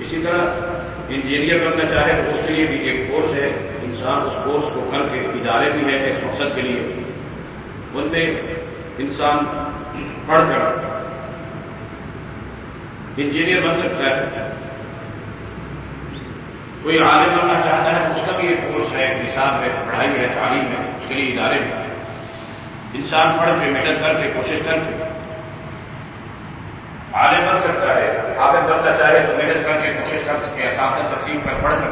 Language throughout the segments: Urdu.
اسی طرح انجینئر بننا چاہے تو اس کے لیے بھی ایک کورس ہے۔ انسان اس کورس کو کر کے ادارے بھی ہیں اس مقصد کے لیے۔ ان میں انسان پڑھ کر انجینئر بن سکتا ہے۔ کوئی عالم بننا چاہتا ہے، اس کا بھی ایک کورس ہے، ایک نصاب ہے، پڑھائی ہے، تعلیم ہے، اس کے لیے ادارے ہیں۔ انسان پڑھ کے محنت کر کے، کوشش کر کے عالم بن سکتا ہے۔ حافظ بننا چاہے تو محنت کر کے کوشش کر سکے اساتذہ سے سیکھ کر پڑھ کر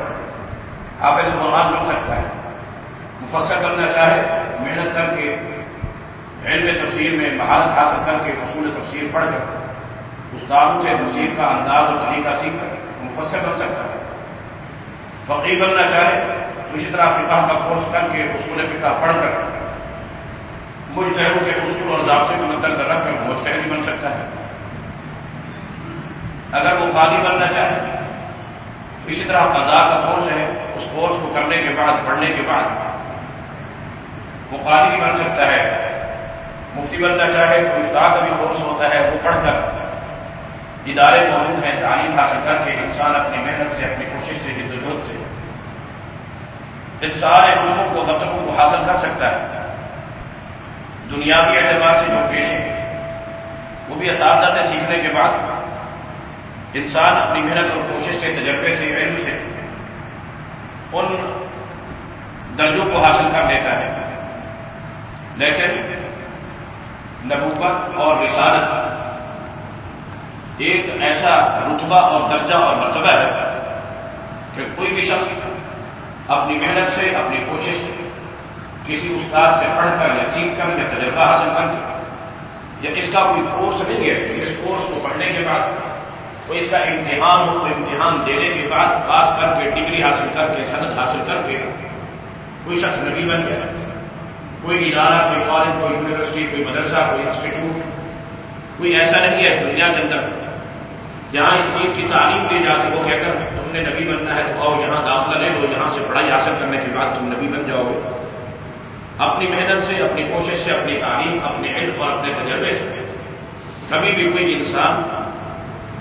حافظ القرآن بن سکتا ہے۔ مفسر بننا چاہے محنت کر کے علم تفسیر میں مہارت حاصل کر کے اصول تفسیر پڑھ کر استادوں سے تفسیر کا انداز اور طریقہ سیکھ کر مفسر بن سکتا ہے۔ فقیر بننا چاہے تو اسی طرح فقہ کا کورس کر کے اصول فقہ پڑھ کر مجتہدوں کے اصول اور ضابطے کو مد رکھ کر مستحدی بن سکتا ہے۔ اگر وہ قاضی بننا چاہے۔ اسی طرح قضاء کا کورس ہے، اس کورس کو کرنے کے بعد، پڑھنے کے بعد۔ وہ قاضی بھی بن سکتا ہے۔ مفتی بننا چاہے تو افطار کا بھی کورس ہوتا ہے، وہ پڑھ کر۔ ادارے موجود ہیں، تعلیم حاصل کر کے انسان اپنی محنت سے، اپنی کوشش سے جدوجہد سے۔ ان سارے علوموں کو مطلبوں کو حاصل کر سکتا ہے۔ دنیاوی اعتبار سے جو پیشے، وہ بھی اساتذہ سے سیکھنے کے بعد۔ انسان اپنی محنت اور کوشش سے تجربے سے، علم سے ان درجوں کو حاصل کر لیتا ہے۔ لیکن نبوت اور رسالت ایک ایسا رتبہ اور درجہ اور مرتبہ ہے کہ کوئی بھی شخص اپنی محنت سے، اپنی کوشش سے، کسی استاد سے پڑھ کر یا سیکھ کر یا تجربہ حاصل کر کے، یا اس کا کوئی کورس نہیں ہے کہ اس کورس کو پڑھنے کے بعد کوئی اس کا امتحان ہو تو امتحان دینے کے بعد پاس کر کے ڈگری حاصل کر کے صنعت حاصل کر کے کوئی شخص نبی بن گیا۔ کوئی ادارہ، کوئی کالج کوئی یونیورسٹی کوئی مدرسہ، کوئی انسٹیٹیوٹ کوئی ایسا نہیں ہے، دنیا کے اندر۔ جہاں اس چیز کی تعلیم دی جاتی وہ کہہ کر تم نے نبی بننا ہے، تو آؤ یہاں داخلہ لے لو، یہاں سے پڑھائی حاصل کرنے کے بعد تم نبی بن جاؤ گے۔ اپنی محنت سے، اپنی کوشش سے، اپنی تعلیم، اپنے علم اور اپنے تجربے سے۔ کبھی بھی کوئی انسان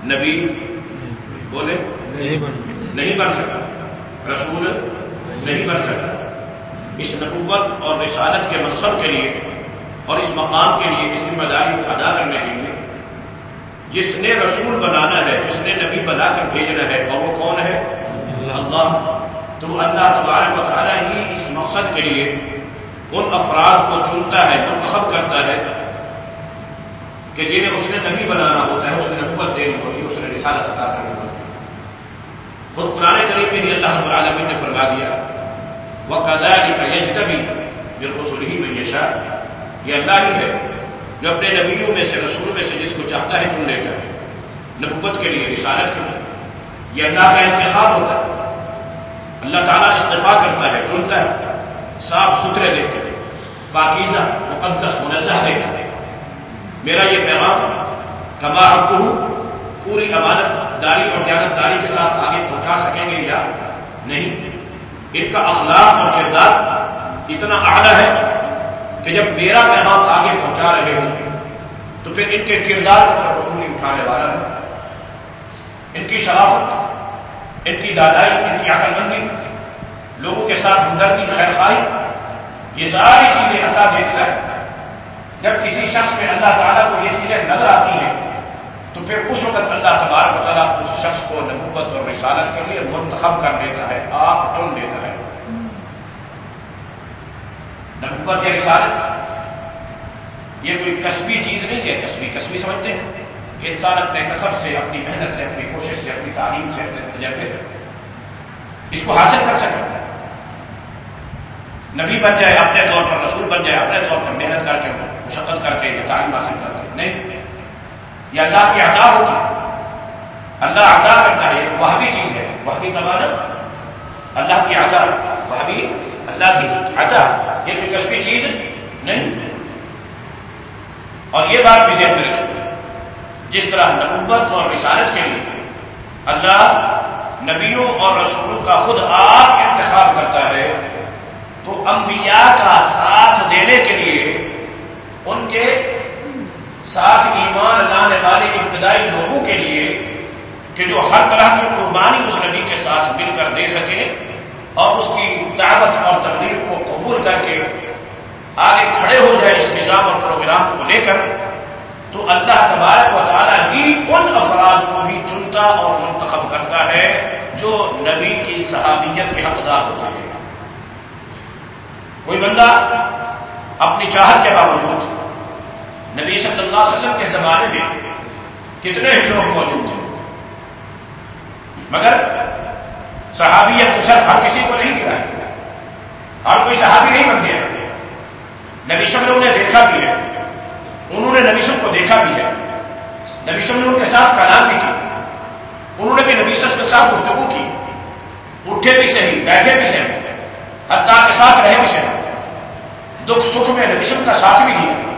نبی بولے؟ نہیں بن سکتا رسول نہیں بن سکتا اس نبوت اور رسالت کے منصب کے لیے اور اس مقام کے لیے اس ذمہ داری ادا کرنے کے لیے جس نے رسول بنانا ہے جس نے نبی بنا کر بھیجنا ہے اور وہ کون ہے؟ اللہ۔ تو اللہ تبارک بتانا ہی اس مقصد کے لیے ان افراد کو چنتا ہے منتخب کرتا ہے کہ جنہیں اس نے نبی بنانا ہوتا ہے، اس نے نبوت دینی ہوتی ہے اس نے رسالت عطا کرنی ہوتی ہے۔ خود پرانے طریقے میں ہی اللہ رب العالمین نے فرما دیا وہ قدار کا یج کبھی بالکل سلحی میں یشا یہ اللہ ہی ہے جو اپنے نبیوں میں سے رسول میں سے جس کو چاہتا ہے چن لیتا ہے۔ نبوت کے لیے، رسالت کے لیے۔ یہ اللہ کا انتخاب ہوتا ہے۔ اللہ تعالیٰ استفاع کرتا ہے، چنتا ہے، صاف ستھرے دیتے ہیں، پاکیزہ، مقدس، منزہ دیتا ہے میرا یہ پیغام کما حق ہوں پوری امانت داری اور جانت داری کے ساتھ آگے پہنچا سکیں گے یا نہیں؟ ان کا اخلاق اور کردار اتنا اعلیٰ ہے کہ جب میرا پیغام آگے پہنچا رہے ہوں، تو پھر ان کے کردار پر اٹھانے والا ہے۔ ان کی شرافت، ان کی دادائی، ان کی عقل مندی لوگوں کے ساتھ ہمدردی خیر خواہی یہ ساری چیزیں اللہ دیکھتا ہے۔ جب کسی شخص میں اللہ تعالیٰ کو یہ چیزیں نظر آتی ہیں، تو پھر اس وقت اللہ تبارک تعالیٰ اس شخص کو نبوت اور رسالت کے لیے منتخب کر دیتا ہے، آپ چن دیتا ہے۔ نبوت یا رسالت، یہ کوئی کسبی چیز نہیں ہے، کسبی کسبی سمجھتے ہیں۔ کہ انسان اپنے کسب سے، اپنی محنت سے، اپنی کوشش سے، اپنی تعلیم سے، اپنے تجربے سے اس کو حاصل کر سکے۔ نبی بن جائے، اپنے طور پر رسول بن جائے، اپنے طور پر محنت کر کے مشقت کر کے تعلیم حاصل کر کے نہیں۔ یہ اللہ کی عطا ہوگی اللہ عطا کرتا ہے وہ بھی چیز ہے۔ وہ بھی کمانا اللہ کی عطا۔ وہ بھی اللہ کی عطا۔ یہ کوئی کسبی چیز نہیں۔ اور یہ بات بھی ذہن میں رکھی جس طرح نبوت اور رسالت کے لیے اللہ نبیوں اور رسولوں کا خود آپ انتخاب کرتا ہے، تو انبیاء کا ساتھ دینے کے لیے ان کے ساتھ ایمان لانے والے ابتدائی لوگوں کے لیے کہ جو ہر طرح کی قربانی اس نبی کے ساتھ مل کر دے سکے اور اس کی دعوت اور تقریب کو قبول کر کے آگے کھڑے ہو جائے اس نظام اور پروگرام کو لے کر، تو اللہ تبارک و تعالیٰ ہی ان افراد کو بھی چنتا اور منتخب کرتا ہے جو نبی کی صحابیت کے حقدار ہوتے ہیں۔ کوئی بندہ اپنی چاہت کے باوجود نبی صلی اللہ علیہ وسلم کے زمانے میں کتنے ہی لوگ موجود تھے۔ مگر صحابیت کو ہر کسی کو نہیں گرا اور کوئی صحابی نہیں بن گیا۔ نبی شب نے انہیں دیکھا بھی ہے۔ انہوں نے نبی شب کو دیکھا بھی ہے۔ نبی شب نے ان کے ساتھ کلام بھی کی۔ انہوں نے بھی نبی شب کے ساتھ گفتگو کی۔ اٹھے بھی صحیح، بیٹھے بھی صحیح۔ حتیٰ کے ساتھ رہے بھی صحیح۔ دکھ سکھ میں نبی شب کا ساتھ بھی دیا۔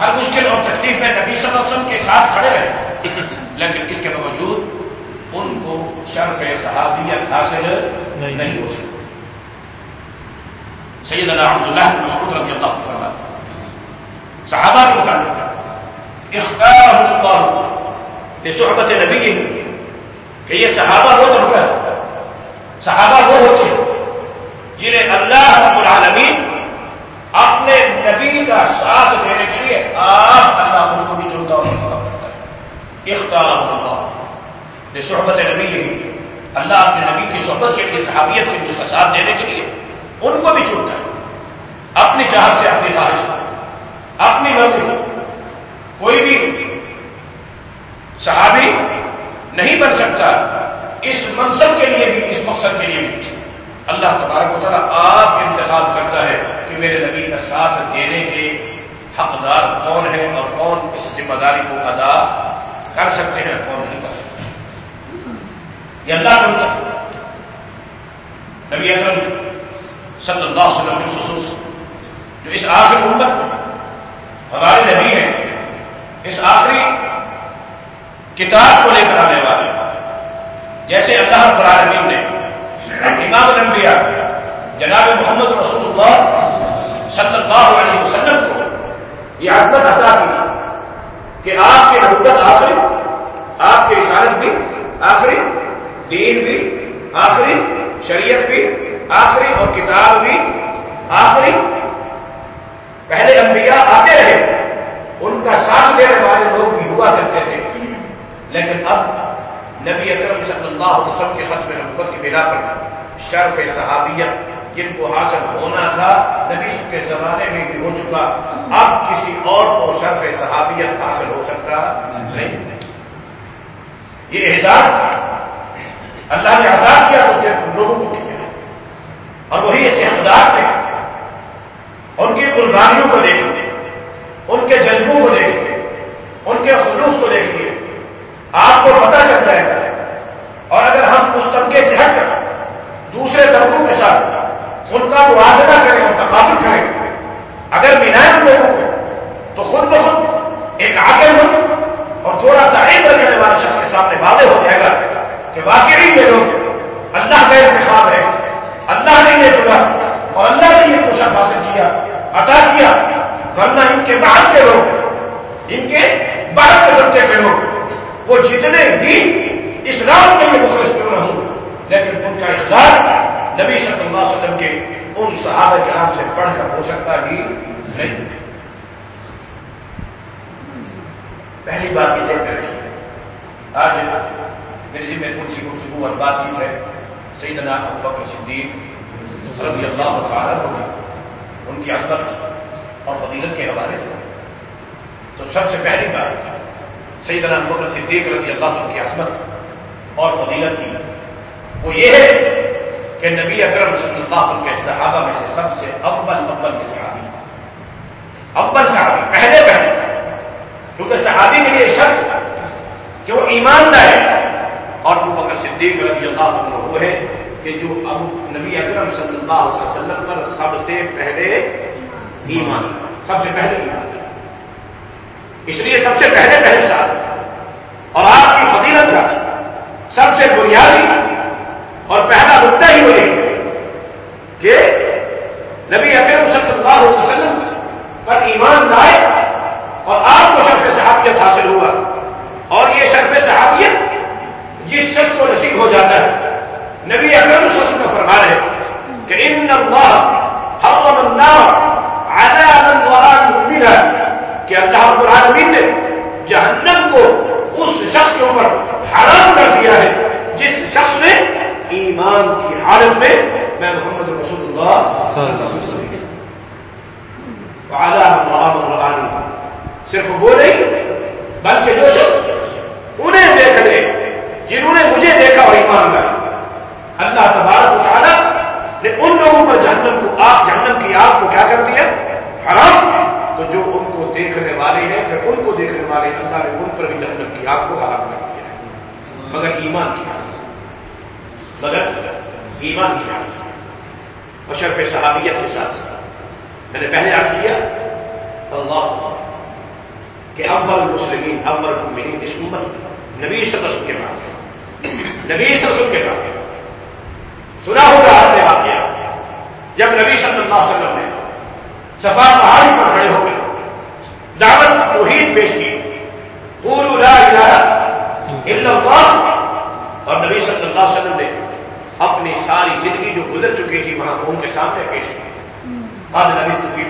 ہر مشکل اور تکلیف میں نبی صلی اللہ علیہ وسلم کے ساتھ کھڑے رہے۔ لیکن اس کے باوجود ان کو شرف صحابیت حاصل نہیں ہو سکتی سید اللہ اللہ مسعود رضی اللہ عنہ صحابہ کے متعلق اختار اللہ یہ صحبت نبی کہ یہ صحابہ وہ طبقہ ہے۔ صحابہ وہ ہوتے ہیں جنہیں اللہ رب العالمین اپنے نبی کا ساتھ دینے کے لیے آپ اللہ ان کو بھی چنتا اور کرتا ہے۔ اختار اللہ۔ یہ صحبت نبی ہے اللہ اپنے نبی کی صحبت کے لیے، صحابیت کے اس کا ساتھ دینے کے لیے ان کو بھی چنتا ہے۔ اپنی چاہت سے اپنی خواہش اپنی مرضی کوئی بھی صحابی نہیں بن سکتا اس منصب کے لیے بھی، اس مقصد کے لیے بھی۔ اللہ تبارک و تعالیٰ آپ انتخاب کرتا ہے کہ میرے نبی کا ساتھ دینے کے حقدار کون ہے اور کون اس ذمہ داری کو ادا کر سکتے ہیں کون نہیں کر سکتے یہ اللہ کا نبی اکرم صلی اللہ علیہ وسلم خصوص جو اس آخری امت ہمارے نبی ہیں، اس آخری کتاب کو لے کر آنے والے جیسے اللہ العالمین نے امام الانبیاء۔ جناب محمد رسول اللہ صلی اللہ علیہ وسلم کو یہ عظمت عطا کی کہ آپ کی نبوت آخری، آپ کی اشارت بھی آخری، دین بھی آخری، شریعت بھی آخری اور کتاب بھی آخری۔ پہلے انبیاء آتے رہے، ان کا ساتھ دینے والے لوگ بھی ہوا کرتے تھے۔ لیکن اب نبی اکرم صلی اللہ علیہ وسلم کے خط میں نبوت کی بنا پر شرف صحابیت جن کو حاصل ہونا تھا نبی کے زمانے میں بھی ہو چکا۔ اب کسی اور کو شرف صحابیت حاصل ہو سکتا نہیں۔ یہ احساس اللہ نے آزاد کیا تو لوگوں کو کیا؟ اور وہی اس اقدار تھے ان کی قربانیوں کو دیکھیے ان کے جذبوں کو دیکھیے ان کے خلوص کو دیکھیے آپ کو پتہ چل جائے گا۔ اور اگر ہم اس طبقے سے ہٹ کر دوسرے طبقوں کے ساتھ ان کا موازنہ کریں اور تقابل کریں۔ اگر مینائن لوگوں کو تو خود بخود ایک آگے ہو اور تھوڑا سا ایک کرنے والے شخص کے سامنے واضح ہو جائے گا کہ واقعی یہ لوگ اللہ کا انتخاب ہے۔ اللہ نے یہ چنا اور اللہ نے یہ پوشک حاصل کیا، عطا کیا۔ ورنہ ان کے بعد کے لوگ، ان کے بعد کے طبقے کے لوگ، وہ جتنے بھی اسلام کے لیے مخلص کیوں نہ ہوں نبی صلی اللہ علیہ وسلم کے ان صحابہ کرام سے پڑھ کر ہو سکتا ہی نہیں۔ پہلی بات یہ دیکھ رکھی آج میرے جی میں کچھ گفتگو اور بات چیت ہے۔ سیدنا ابو بکر صدیق رضی اللہ تعالیٰ ہوگی ان کی عظمت اور فضیلت کے حوالے سے۔ تو سب سے پہلی بات، سیدنا ابو بکر صدیق رضی اللہ عنہ کی عظمت اور فضیلت کی۔ وہ یہ ہے کہ نبی اکرم صلی اللہ علیہ وسلم کے صحابہ میں سے سب سے اول اول کے صحابی اول صحابی، پہلے پہلے۔ کیونکہ صحابی کے لیے شخص کہ وہ ایماندار ہے اور وہ بکر صدیق رضی اللہ عنہ وہ ہے کہ جو اب نبی اکرم صلی اللہ علیہ وسلم پر سب سے پہلے ایمان، سب سے پہلے ایمان۔ اس لیے سب سے پہلے پہلے سال اور آپ کی فضیلت کا سب سے بنیادی۔ اور پہلا نقطہ ہی ہوئے کہ نبی اکرم صلی اللہ علیہ وسلم پر ایمان لائے اور آپ کو شرف صحابیت حاصل ہوا۔ اور یہ شرف صحابیت جس شخص کو نصیب ہو جاتا ہے۔ نبی اکرم شخص کا فرما رہے کہ ان اللہ حرم النار عذاب ہے کہ اللہ العالمین نے جہنم کو اس شخص کے اوپر حرام کر دیا ہے۔ جس شخص نے ایمان کی حالت میں میں محمد رسول اللہ صرف وہ نہیں، بلکہ جو شخص انہیں دیکھ لے، جنہوں نے مجھے دیکھا اور ایمان لایا اللہ تبارک تعالیٰ نے ان لوگوں پر جہنم کو آگ، جہنم کی آگ کو کیا کر دیا؟ حرام۔ تو جو ان کو دیکھنے والے ہیں، پھر ان کو دیکھنے والے اللہ نے ان پر بھی جہنم کی آگ کو حرام کر دیا۔ ہے مگر ایمان کی آگ۔ مگر ایمان کی آگ اور شرف صحابیت کے ساتھ ساتھ میں نے پہلے آج کیا، اللہ کہ اول مسلمین اول المین اس امت نبی صلی کے بعد نبی صلی کے بعد سنا ہوگا آپ نے واقعہ، جب نبی صلی اللہ علیہ وسلم نے سفا پہاڑی پر کھڑے ہو گئے دعوت توحید پیش کی پورو لا الہ الا اللہ، اور نبی صلی اللہ علیہ وسلم نے اپنی ساری زندگی جو گزر چکی تھی، وہاں ان کے سامنے پیش کی۔ آج نبی تفیق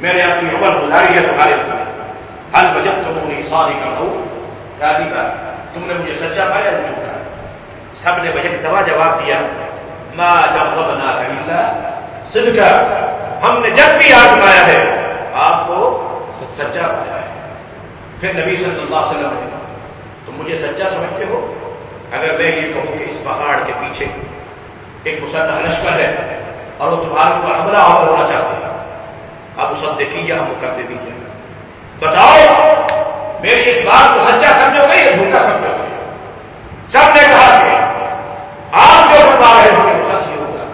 میں نے اپنی عمر گزاری ہے تمہارے حل بجب تو انہیں ساری کا رہوں کا تم نے مجھے سچا پایا یا جھوٹا؟ سب نے بجٹ سوا جواب دیا، ما جب بنا رہی کا ہم نے جب بھی آزمایا ہے، آپ کو سچا پایا ہے۔ پھر نبی صلی اللہ علیہ وسلم تم مجھے سچا سمجھتے ہو؟ اگر میں یہ کہوں کہ اس پہاڑ کے پیچھے ایک مسلح لشکر ہے اور وہ تمہارے پر حملہ اور ہونا چاہتے ہیں آپ اسے دیکھیے یا ہم کر دے دیجیے بتاؤ، میری اس بات کو سچا سمجھو گے یا جھوٹا سمجھو گے؟ سب نے کہا کہ آپ جو بتا رہے ہوں وہ سچ یہ ہوگا۔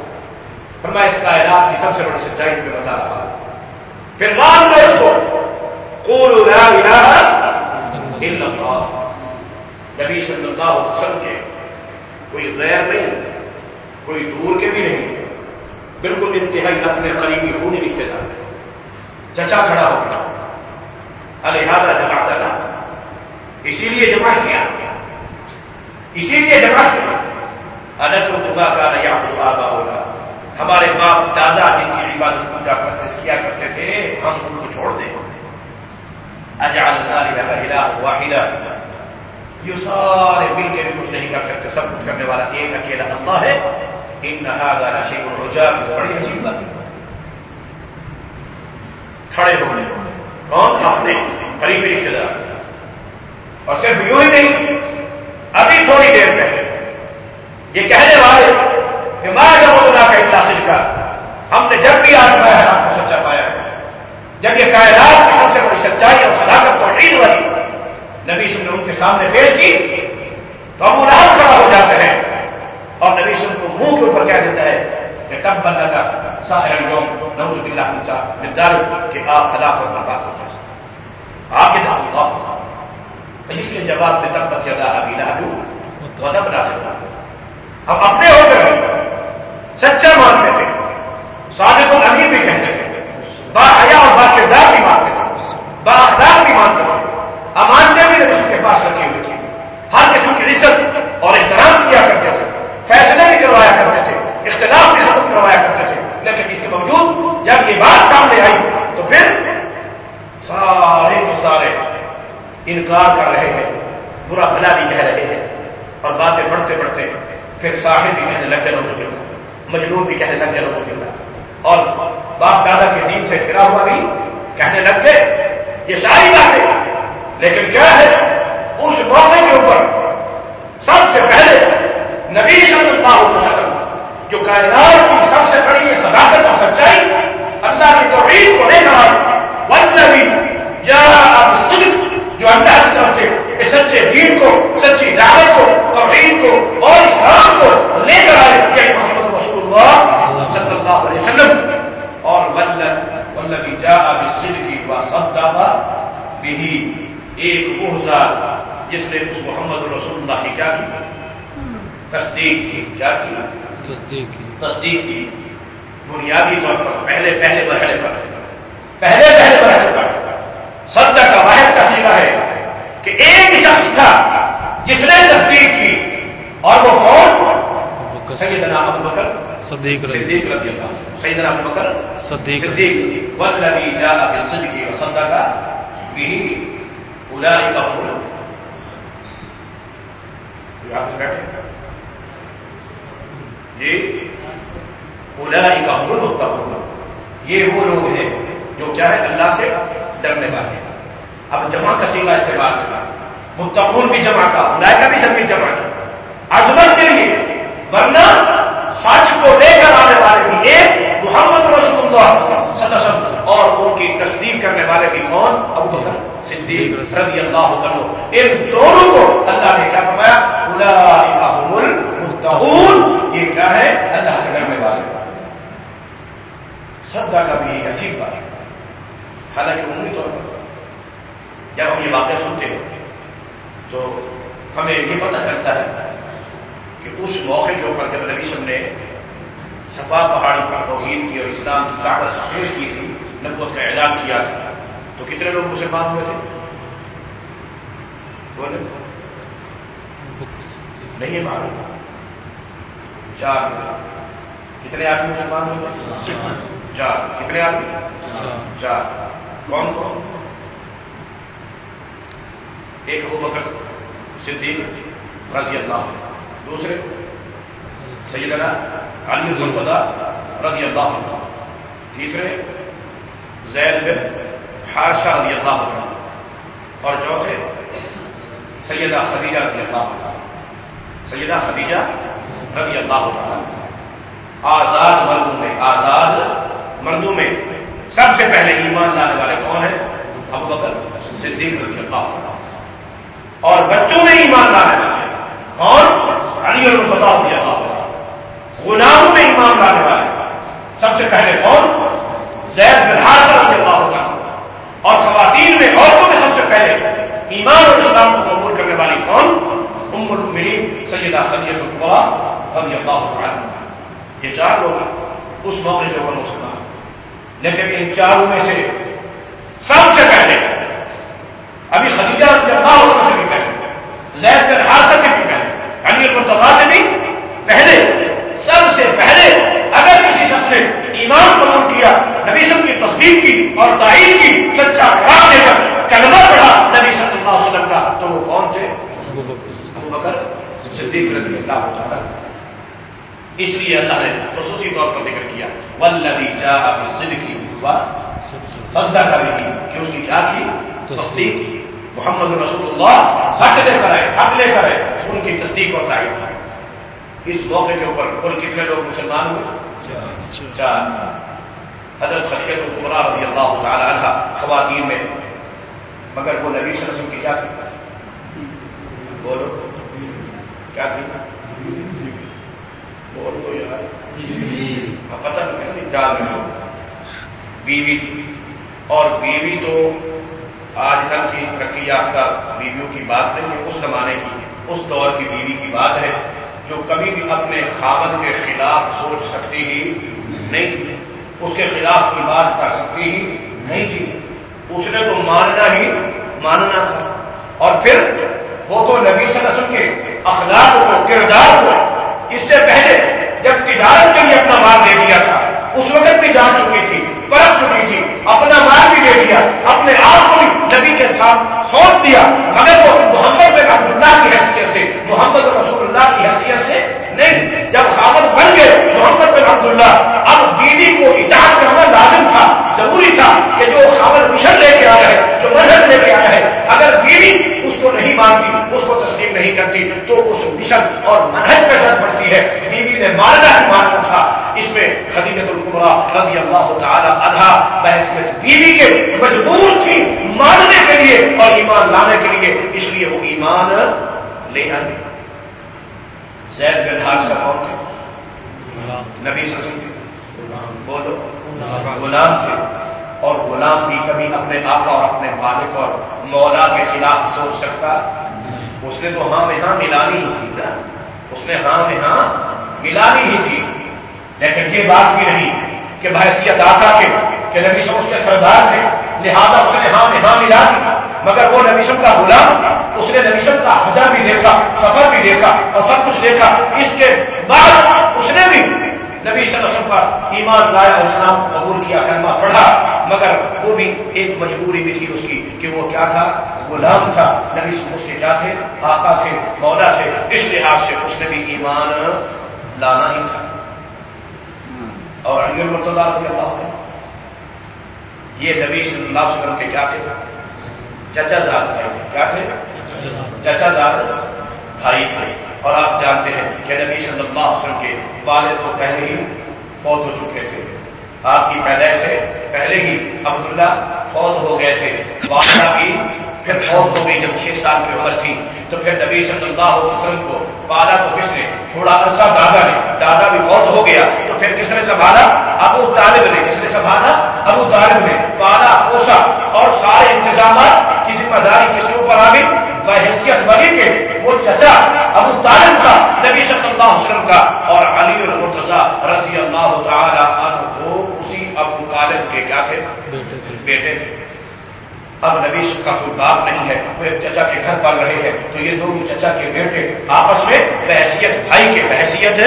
پر میں اس کا علاج کی سب سے بڑی سچائی میں بتا رہا ہوں۔ پھر مان لو اس کو۔ کول نبی صلی اللہ علیہ وسلم کے کوئی غیر نہیں، کوئی دور کے بھی نہیں، بالکل انتہائی اپنے قریبی خونی رشتے دار چچا کھڑا ہو گیا۔ لہٰذا جمع کرنا اسی لیے جمع کیا۔ اسی لیے جمع کیا۔ انت خدا کا نیا آبا ہوگا ہمارے باپ دادا جن کی عبادت پوجا پرستش کیا کرتے تھے، ہم ان کو چھوڑ دیں۔ اجال واحدہ یہ سارے مل کے بھی کچھ نہیں کر سکتے، سب کچھ کرنے والا ایک اکیلا اللہ ہے۔ ان نہاگا رشید الرجا بڑی عجیب بات کھڑے ہو گئے کون؟ اپنے قریبی رشتے دار۔ اور صرف یوں ہی نہیں، ابھی تھوڑی دیر پہلے یہ کہنے والے کہ میں جب اتنا کا اتنا سچ کا ہم نے جب بھی آج میں آپ کو سچا پایا ہے جب یہ کائنات کی سب سے بڑی سچائی اور صداقت توحید والی نبی سنگھ نے ان کے سامنے پیش کی تو ہم انہیں کھڑا ہو جاتے ہیں اور نبی سنگھ کو منہ کے اوپر کہہ دیتا ہے کہ تب بن لگا ساحر یوم نوز بلّہ نظار کہ آپ خلاف اور ناپاک ہو جائے آپ کے ساتھ اللہ کے جواب میں تب بت یادا ابھی لہلو وہ تب نہ سکتا ہم اپنے ہو کر سچا مانتے تھے۔ صادق الامین بھی کہتے تھے۔ با حیا اور با کردار بھی مانتے تھے۔ با اخلاق بھی مانتے تھے۔ امانتے بھی رسول کے پاس رکھی ہوئی تھی ہر قسم کی عزت اور احترام کیا کرتے تھے؟ فیصلے بھی کروایا کرتے تھے، اختلاف بھی ختم کروایا کرتے تھے۔ لیکن اس کے باوجود جب یہ بات سامنے آئی تو پھر سارے کے سارے انکار کر رہے ہیں، برا بھلا بھی کہہ رہے ہیں۔ اور باتیں بڑھتے بڑھتے پھر ساحل بھی کہنے لگ گئے رسول اللہ مجنون بھی کہنے لگ گئے رسول اور باپ دادا کے دین سے گرا ہوا بھی کہنے لگ گئے۔ یہ ساری باتیں لیکن کیا ہے؟ اس موقع کے اوپر سب سے پہلے نبی صلی اللہ علیہ وسلم جو کائنات کی سب سے بڑی صداقت اور سچائی اللہ کی توحید کو لے کر ون نبی جو اللہ کی طرف سے سچے دین کو، سچی دعوت کو، توحید کو اور اسلام کو لے کر آئے یعنی محمد رسول اللہ صلی اللہ علیہ وسلم۔ اور ولبی جا سد کی با بھی ایک وہ ذات جس نے اس محمد رسول اللہ کی کیا کی؟ تصدیق کی کیا کی؟ تصدیق کی۔ تصدیق کی۔ بنیادی طور پر پہلے پہلے مرحلے پر۔ پہلے پہلے مرحلے پر۔ سدا کا واحد کا سیدھا ہے کہ ایک شخص تھا جس نے تصدیق کی اور وہ کون؟ سیدنا ابو بکر صدیق صدیق رضی اللہ سیدنا ابو بکر صدیق۔ صدیق۔ والذی جاء بالصدق وصدق به اولئک هم یاد سے بیٹھے جی اولئک هم المتقون. یہ وہ لوگ ہیں جو کیا ہے اللہ سے ڈرنے والے اب جمع کا سیلا استعمال کیا متقون بھی جمع کا کا بھی سب بھی جمع کیا عظمت کے لیے ورنہ سچ کو لے کر آنے والے بھی ایک محمد رسول اللہ سدسم اور ان کی تصدیق کرنے والے بھی کون؟ ابو بکر صدیق رضی اللہ عنہ۔ ان دونوں کو اللہ نے کیا فرمایا؟ متحول یہ کیا ہے؟ اللہ سے کرنے والے۔ سدا کا بھی ایک عجیب بات ہے۔ حالانکہ عمومی طور پر جب ہم یہ باتیں سنتے ہیں، تو ہمیں یہ پتہ چلتا ہے کہ اس موقع کے اوپر جب نبی سب نے سفا پہاڑی پر توحید کی اور اسلام کی طاقت پیش کی تھی، نبوت کا اعلان کیا تھا۔ تو کتنے لوگ مسلمان ہوئے تھے؟ بولے۔ نہیں معلوم۔ چار۔ کتنے آدمی مسلمان ہوئے تھے؟ چار۔ کتنے آدمی؟ چار۔ کون کون؟ ایک ابو بکر صدیق رضی اللہ دوسرے؟ سیدنا علی مرتضا رضی اللہ عنہ۔ تیسرے، زید بن حارشہ رضی اللہ عنہ۔ اور چوتھے، سیدہ خدیجہ رضی اللہ عنہ۔ سیدہ خدیجہ رضی اللہ عنہ۔ آزاد مردوں میں، آزاد مردوں میں سب سے پہلے ایمان لانے والے کون ہیں؟ ابو بکر صدیق رضی اللہ عنہ۔ اور بچوں میں ایمان لانے والے کون؟ علی اور بتا دیا غلاموں میں ایمان لانے والے سب سے پہلے کون زید بنہار رضی اللہ عنہ۔ اور خواتین میں عورتوں میں سب سے پہلے ایمان اور اسلام کو قبول کرنے والی کون ام المرین سیدہ سید القوا رضی اللہ عنہ۔ یہ چار لوگ اس موقع کے اوپر مسلمان لیکن ان چاروں میں سے سب سے پہلے ابھی خدیجہ رضی اللہ عنہ سے بھی پہلے زید بن حادثہ سے بھی پہلے علی المتبا سے بھی پہلے سب سے پہلے اگر کسی شخص نے ایمان قبول کیا نبی سب کی تصدیق کی اور تعین کی سچا قرار دے کر کلمہ پڑھا نبی صلی اللہ علیہ وسلم کا تو وہ کون تھے ابو بکر صدیق رضی اللہ تعالیٰ اس لیے اللہ نے خصوصی طور پر ذکر کیا ولدی جا صدقی سدا کا بھی کہ اس کی کیا تھی؟ تصدیق. محمد رسول اللہ سچ لے کر آئے حق لے کر آئے ان کی تصدیق اور تعریف تھی اس موقع کے اوپر کل کتنے لوگ مسلمان ہوئے؟ چار۔ حضرت خلیت القرا رضی اللہ تعالی عنہ خواتین میں مگر وہ نبی صلی اللہ علیہ وسلم کی کیا تھی؟ بولو۔ کیا تھی؟ یار پتہ نہیں ڈال میں بیوی اور بیوی تو آج کل کی ترقی یافتہ بیویوں کی بات نہیں ہے اس زمانے کی اس دور کی بیوی کی بات ہے جو کبھی بھی اپنے خامد کے خلاف سوچ سکتی ہی نہیں تھی اس کے خلاف کی بات کر سکتی ہی نہیں تھی اس نے تو ماننا ہی ماننا تھا اور پھر وہ تو نبی صلی اللہ علیہ وسلم کے اخلاق کو کردار کو اس سے پہلے جب تجارت کے لیے اپنا مال دے دیا تھا، اس وقت بھی جان چکی تھی، پرکھ چکی تھی، اپنا مال بھی دے دیا، اپنے آپ کو بھی نبی کے ساتھ سونپ دیا، مگر وہ محمد بن عبد اللہ کی حیثیت سے، محمد رسول اللہ کی حیثیت سے نہیں۔ جب خامد بن گئے، محمد بن عبد اللہ اب بیوی کو اطاعت کرنا لازم تھا، ضروری تھا کہ جو خامد مشن لے کے آ رہے جو مذہب لے کے آ رہے اگر بیوی اس کو نہیں مانتی اس کو تسلیم نہیں کرتی تو اس مشن اور منہج پہ سر پڑتی ہے۔ بیوی نے ماننا ہی ماننا تھا۔ اس میں خدیمت القمرا رضی اللہ تعالی ادھا بحث میں بیوی کے مجبور تھی ماننے کے لیے اور ایمان لانے کے لیے۔ اس لیے وہ ایمان لے آئی۔ زید بن حادثہ کون تھے؟ نبی سسم بولو۔ غلام تھے۔ اور غلام بھی کبھی اپنے آقا اور اپنے مالک اور مولا کے خلاف سوچ سکتا اس نے تو ہاں میں ہاں ملانی ہی تھی نا اس نے ہاں میں ہاں ملانی ہی تھی لیکن یہ بات بھی نہیں کہ بحثیت آقا کے کہ نبی اس کے سردار تھے، لہذا اس نے ہاں میں ہاں ملا دی مگر وہ نبیشم کا غلام، اس نے نبیشم کا حضر بھی دیکھا، سفر بھی دیکھا اور سب کچھ دیکھا۔ اس کے بعد اس نے بھی نبی صلی اللہ علیہ وسلم پر ایمان لایا اسلام قبول کیا، کلمہ پڑھا، مگر وہ بھی ایک مجبوری بھی تھی اس کی کہ وہ کیا تھا؟ غلام تھا۔ نبی اس کے کیا تھے؟ آقا تھے، مولا تھے۔ اس لحاظ سے اس نے بھی ایمان لانا ہی تھا۔ اور رضی اللہ یہ نبی صلی اللہ علیہ وسلم کے کیا تھے؟ چچا زاد کیا تھے؟ چچا زاد بھائی تھے۔ اور آپ جانتے ہیں کہ نبی صلی اللہ علیہ وسلم کے والد تو پہلے ہی فوت ہو چکے تھے۔ آپ کی پیدائش سے پہلے ہی عبداللہ فوت ہو گئے تھے۔ والدہ کی پھر فوت ہو گئی جب چھ سال کی عمر تھی۔ تو پھر نبی صلی اللہ علیہ وسلم کو پالا تو کس نے تھوڑا عرصہ دادا نے، دادا بھی فوت ہو گیا۔ تو پھر کس نے سنبھالا؟ ابو طالب نے۔ کس نے سنبھالا؟ ابو طالب نے۔ پالا پوسا اور سارے انتظامات کی ذمہ داری کس کے اوپر آ گئی وہ حیثیت بنی کے وہ چچا ابو طالب کا نبی صلی اللہ علیہ وسلم کا اور علی المرتضا رضی اللہ تعالی عنہ اسی ابو طالب کے کیا تھے؟ بیٹے تھے۔ اب نبی کا کوئی باپ نہیں ہے وہ ایک چچا کے گھر پر رہے ہیں تو یہ دونوں چچا کے بیٹے آپس میں بحثیت بھائی کے بحثیت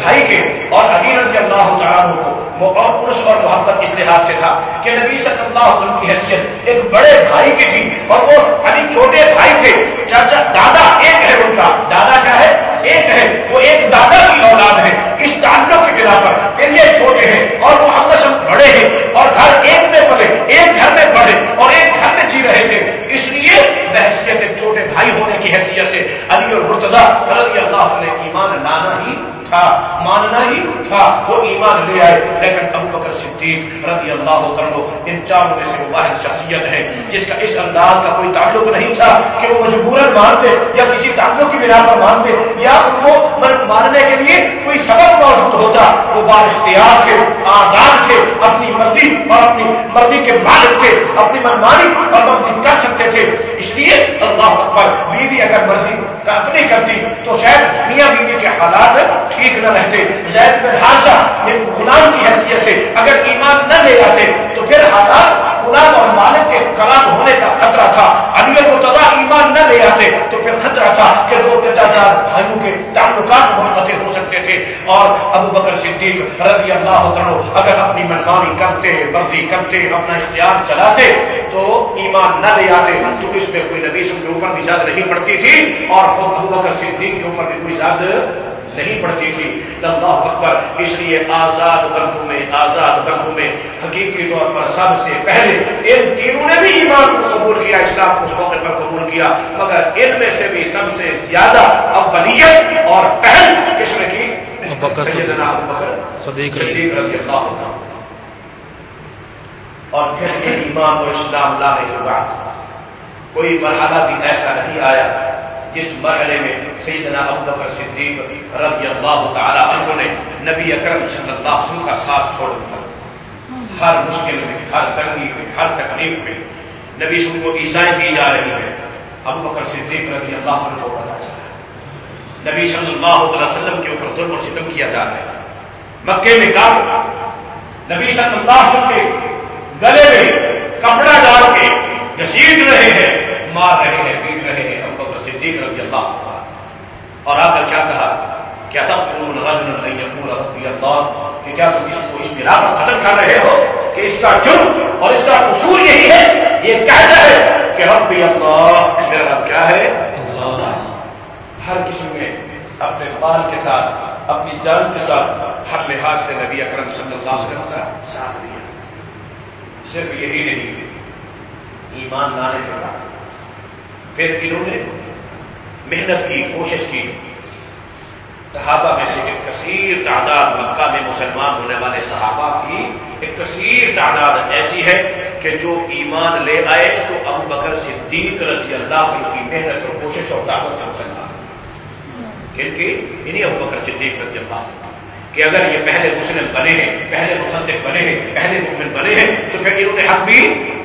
بھائی کے اور علی رضی اللہ تعالیٰ کو وہ اور پرش اور محبت اس لحاظ سے تھا کہ نبی صلی اللہ علیہ وسلم کی حیثیت ایک بڑے بھائی کی تھی اور وہ علی چھوٹے بھائی تھے۔ چاچا، دادا ایک ہے ان کا۔ دادا کیا ہے؟ ایک ہے۔ وہ ایک دادا کی اولاد ہے۔ اس تعلق کی بنا پر کہ یہ چھوٹے ہیں اور وہ ہم بڑے ہیں اور گھر ایک میں پڑے ایک گھر میں پڑے اور ایک گھر میں جی رہے تھے۔ اس لیے بحثیت ایک چھوٹے بھائی ہونے کی حیثیت سے علی اور مرتدہ رضی اللہ نے ایمان لانا ہی تھا، ماننا ہی تھا، وہ ایمان لے آئے۔ لیکن ابو بکر صدیق رضی اللہ عنہ ان چاروں میں سے وہ واحد شخصیت ہے، جس کا اس انداز کا کوئی تعلق نہیں تھا کہ وہ مجبوراً مانتے یا کسی تعلق کی بنا پر مانتے، یا ان کو ماننے کے لیے کوئی سبب موجود ہوتا۔ وہ بار اختیار تھے، آزاد تھے، اپنی مرضی اور اپنی مرضی کے مالک تھے، اپنی منمانی اور مرضی کر سکتے تھے۔ اس لیے اللہ اکبر بیوی اگر مرضی اپنی کرتی، تو شاید میاں بیوی کے حالات ٹھیک نہ رہتے، زید بن حادثہ یہ غلام کی حیثیت سے اگر ایمان نہ لے جاتے تو پھر حالات غلام اور مالک کے خراب ہونے کا خطرہ تھا۔ اگر وہ ایمان نہ لے آتے، تو پھر خطرہ تھا کہ دو چچا چار بھائیوں کے تعلقات محبتیں ہو سکتے تھے۔ اور ابو بکر صدیق رضی اللہ عنہ اگر اپنی منمانی کرتے مرضی کرتے، اپنا اختیار چلاتے، تو ایمان نہ لے آتے، تو اس میں کوئی نبی کے اوپر بھی زیادہ نہیں پڑتی تھی اور خود ابو بکر صدیق کے اوپر بھی کوئی زیادہ نہیں پڑتی تھی۔ اللہ اکبر اس لیے آزاد بندوں میں آزاد بندوں میں حقیقی طور پر سب سے پہلے ان تینوں نے بھی ایمان کو قبول کیا اسلام کو اس موقع پر قبول کیا۔ مگر ان میں سے بھی سب سے زیادہ ابلیت اور پہل کس نے کی؟ اور پھر ایمان اور اسلام لانے کے بعد کوئی مرحلہ بھی ایسا نہیں آیا جس مرحلے میں سیدنا ابو بکر صدیق رضی اللہ تعالی عنہ نے نبی اکرم صلی اللہ علیہ وسلم کا ساتھ چھوڑ دیا ہر مشکل میں، ہر تنگی میں، ہر تکلیف میں نبی سن کو عیسائی دی جا رہی ہے۔ ابو بکر صدیق رضی اللہ عنہ کو پتا چلا۔ نبی صلی اللہ علیہ وسلم کے اوپر ظلم اور ستم کیا جا رہا ہے۔ مکے میں کام نبی صلی اللہ علیہ وسلم کے گلے میں کپڑا ڈال کے گسیٹ رہے ہیں، مار رہے ہیں، پیٹ رہے ہیں ابو بکر صدیق رضی اللہ عنہ۔ اور آ کر کیا کہا؟ کیا تھا رجن نہیں پورا اللہ، کہ کیا تم اس کو اس پر ختم کر رہے ہو؟ کہ اس کا جرم اور اس کا قصور یہی ہے؟ یہ کہتا ہے کہ ہم اللہ، میرا رب کیا ہے؟ اللہ۔ ہر کسی میں اپنے بال کے ساتھ، اپنی جان کے ساتھ، ہر لحاظ سے نبی اکرم صلی اللہ علیہ وسلم کا ساتھ دیا۔ صرف یہی نہیں، ایمان لانے کے بعد۔ پھر انہوں نے محنت کی، کوشش کی۔ صحابہ میں سے ایک کثیر تعداد مکہ میں مسلمان ہونے والے صحابہ کی ایک کثیر تعداد ایسی ہے کہ جو ایمان لے آئے تو ابو بکر صدیق رضی اللہ کی محنت اور کوشش اور طاقت سے مسلمان انہیں یعنی ابو بکر صدیق رضی اللہ کہ اگر یہ پہلے مسلم بنے ہیں، پہلے مصنف بنے ہیں، پہلے مومن بنے ہیں، تو پھر انہوں نے حق بھی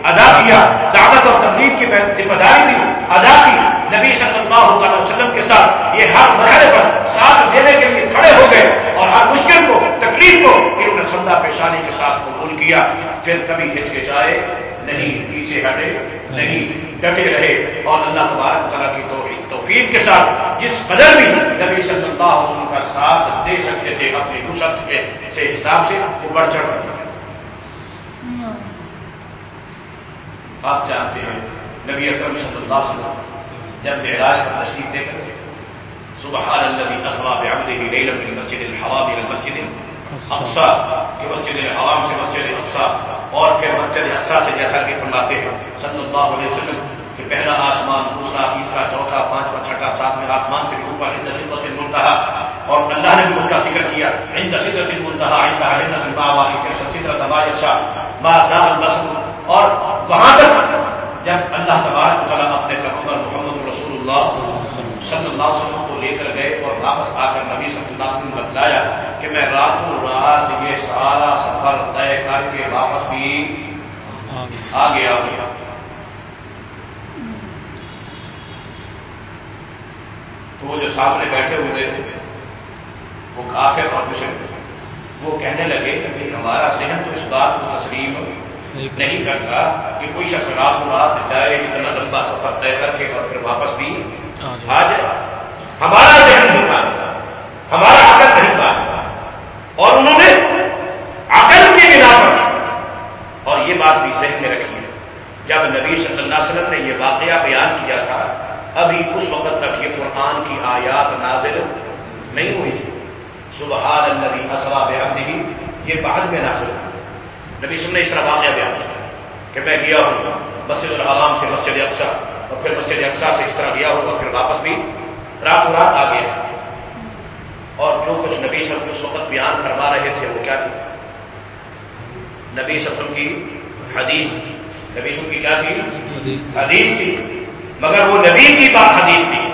ادا کیا، دعوت اور تبدیل کی ذمہ داری بھی ادا کی۔ نبی صلی اللہ علیہ وسلم کے ساتھ یہ ہر مرحلے پر ساتھ دینے کے لیے کھڑے ہو گئے اور ہر مشکل کو، تکلیف کو انہوں نے سندا پیشانی کے ساتھ قبول کیا۔ پھر کبھی ہچکچائے نہیں، پیچھے ہٹے، نہیں، ڈٹے رہے۔ اور اللہ تبارک تعالیٰ کی توفیق کے ساتھ جس قدر بھی نبی صلی اللہ علیہ وسلم کا ساتھ دے سکتے تھے، اپنی نصرت کے سے حساب سے وہ بڑھ چڑھ کر آپ جانتے ہیں نبی اکرم صلی اللہ علیہ وسلم جب معراج پر تشریف دے کر کے سبحان الذي اسرا بعبده ليلا من المسجد الحرام الى المسجد الاقصى کہ مسجد الحرام سے مسجد الاقصى اور پھر مسجد اقسا سے جیسا کہ فرماتے ہیں صلی اللہ علیہ وسلم کہ پہلا آسمان دوسرا تیسرا چوتھا پانچواں چھٹا ساتویں آسمان سے بھی اوپر ان دشمت منتہا اور اللہ نے بھی اس کا ذکر کیا ان دشرت منتہا اور وہاں تک جب اللہ تبارک تعالیٰ اپنے پیغمبر محمد رسول اللہ صلی اللہ علیہ وسلم کو لے کر گئے اور واپس آ کر نبی صلی اللہ علیہ وسلم نے بتلایا کہ میں راتوں رات یہ سارا سفر طے کر کے واپس بھی آ گیا ہوں۔ تو وہ جو سامنے بیٹھے ہوئے وہ کافر اور مشرق وہ کہنے لگے کہ ہمارا ذہن تو اس بات کو تسلیم نہیں کرتا کہ کوئی شخص رات رات جائے اتنا لمبا سفر طے کر کے اور پھر واپس بھی آ جائے۔ ہمارا ذہن نہیں مانتا ہمارا عقل نہیں مانتا۔ اور انہوں نے عقل کی بنا پر اور یہ بات بھی ذہن میں رکھی ہے جب نبی صلی اللہ علیہ وسلم نے یہ واقعہ بیان کیا تھا ابھی اس وقت تک یہ قرآن کی آیات نازل نہیں ہوئی تھی۔ سبحان النبی اسرا بیان نہیں یہ بعد میں نازل ہوئی۔ نبی سم نے اس طرح واقعہ بیان کیا کہ میں گیا ہوں مسجد الحرام سے مسجد اقسا اور پھر مسجد اقسا سے اس طرح گیا ہوں اور پھر واپس بھی رات رات آ گیا اور جو کچھ نبی سب اس وقت بیان فرما رہے تھے وہ کیا تھی؟ نبی سفر کی حدیث نبی سب کی کیا تھی؟ حدیث تھی۔ مگر وہ نبی کی بات حدیث تھی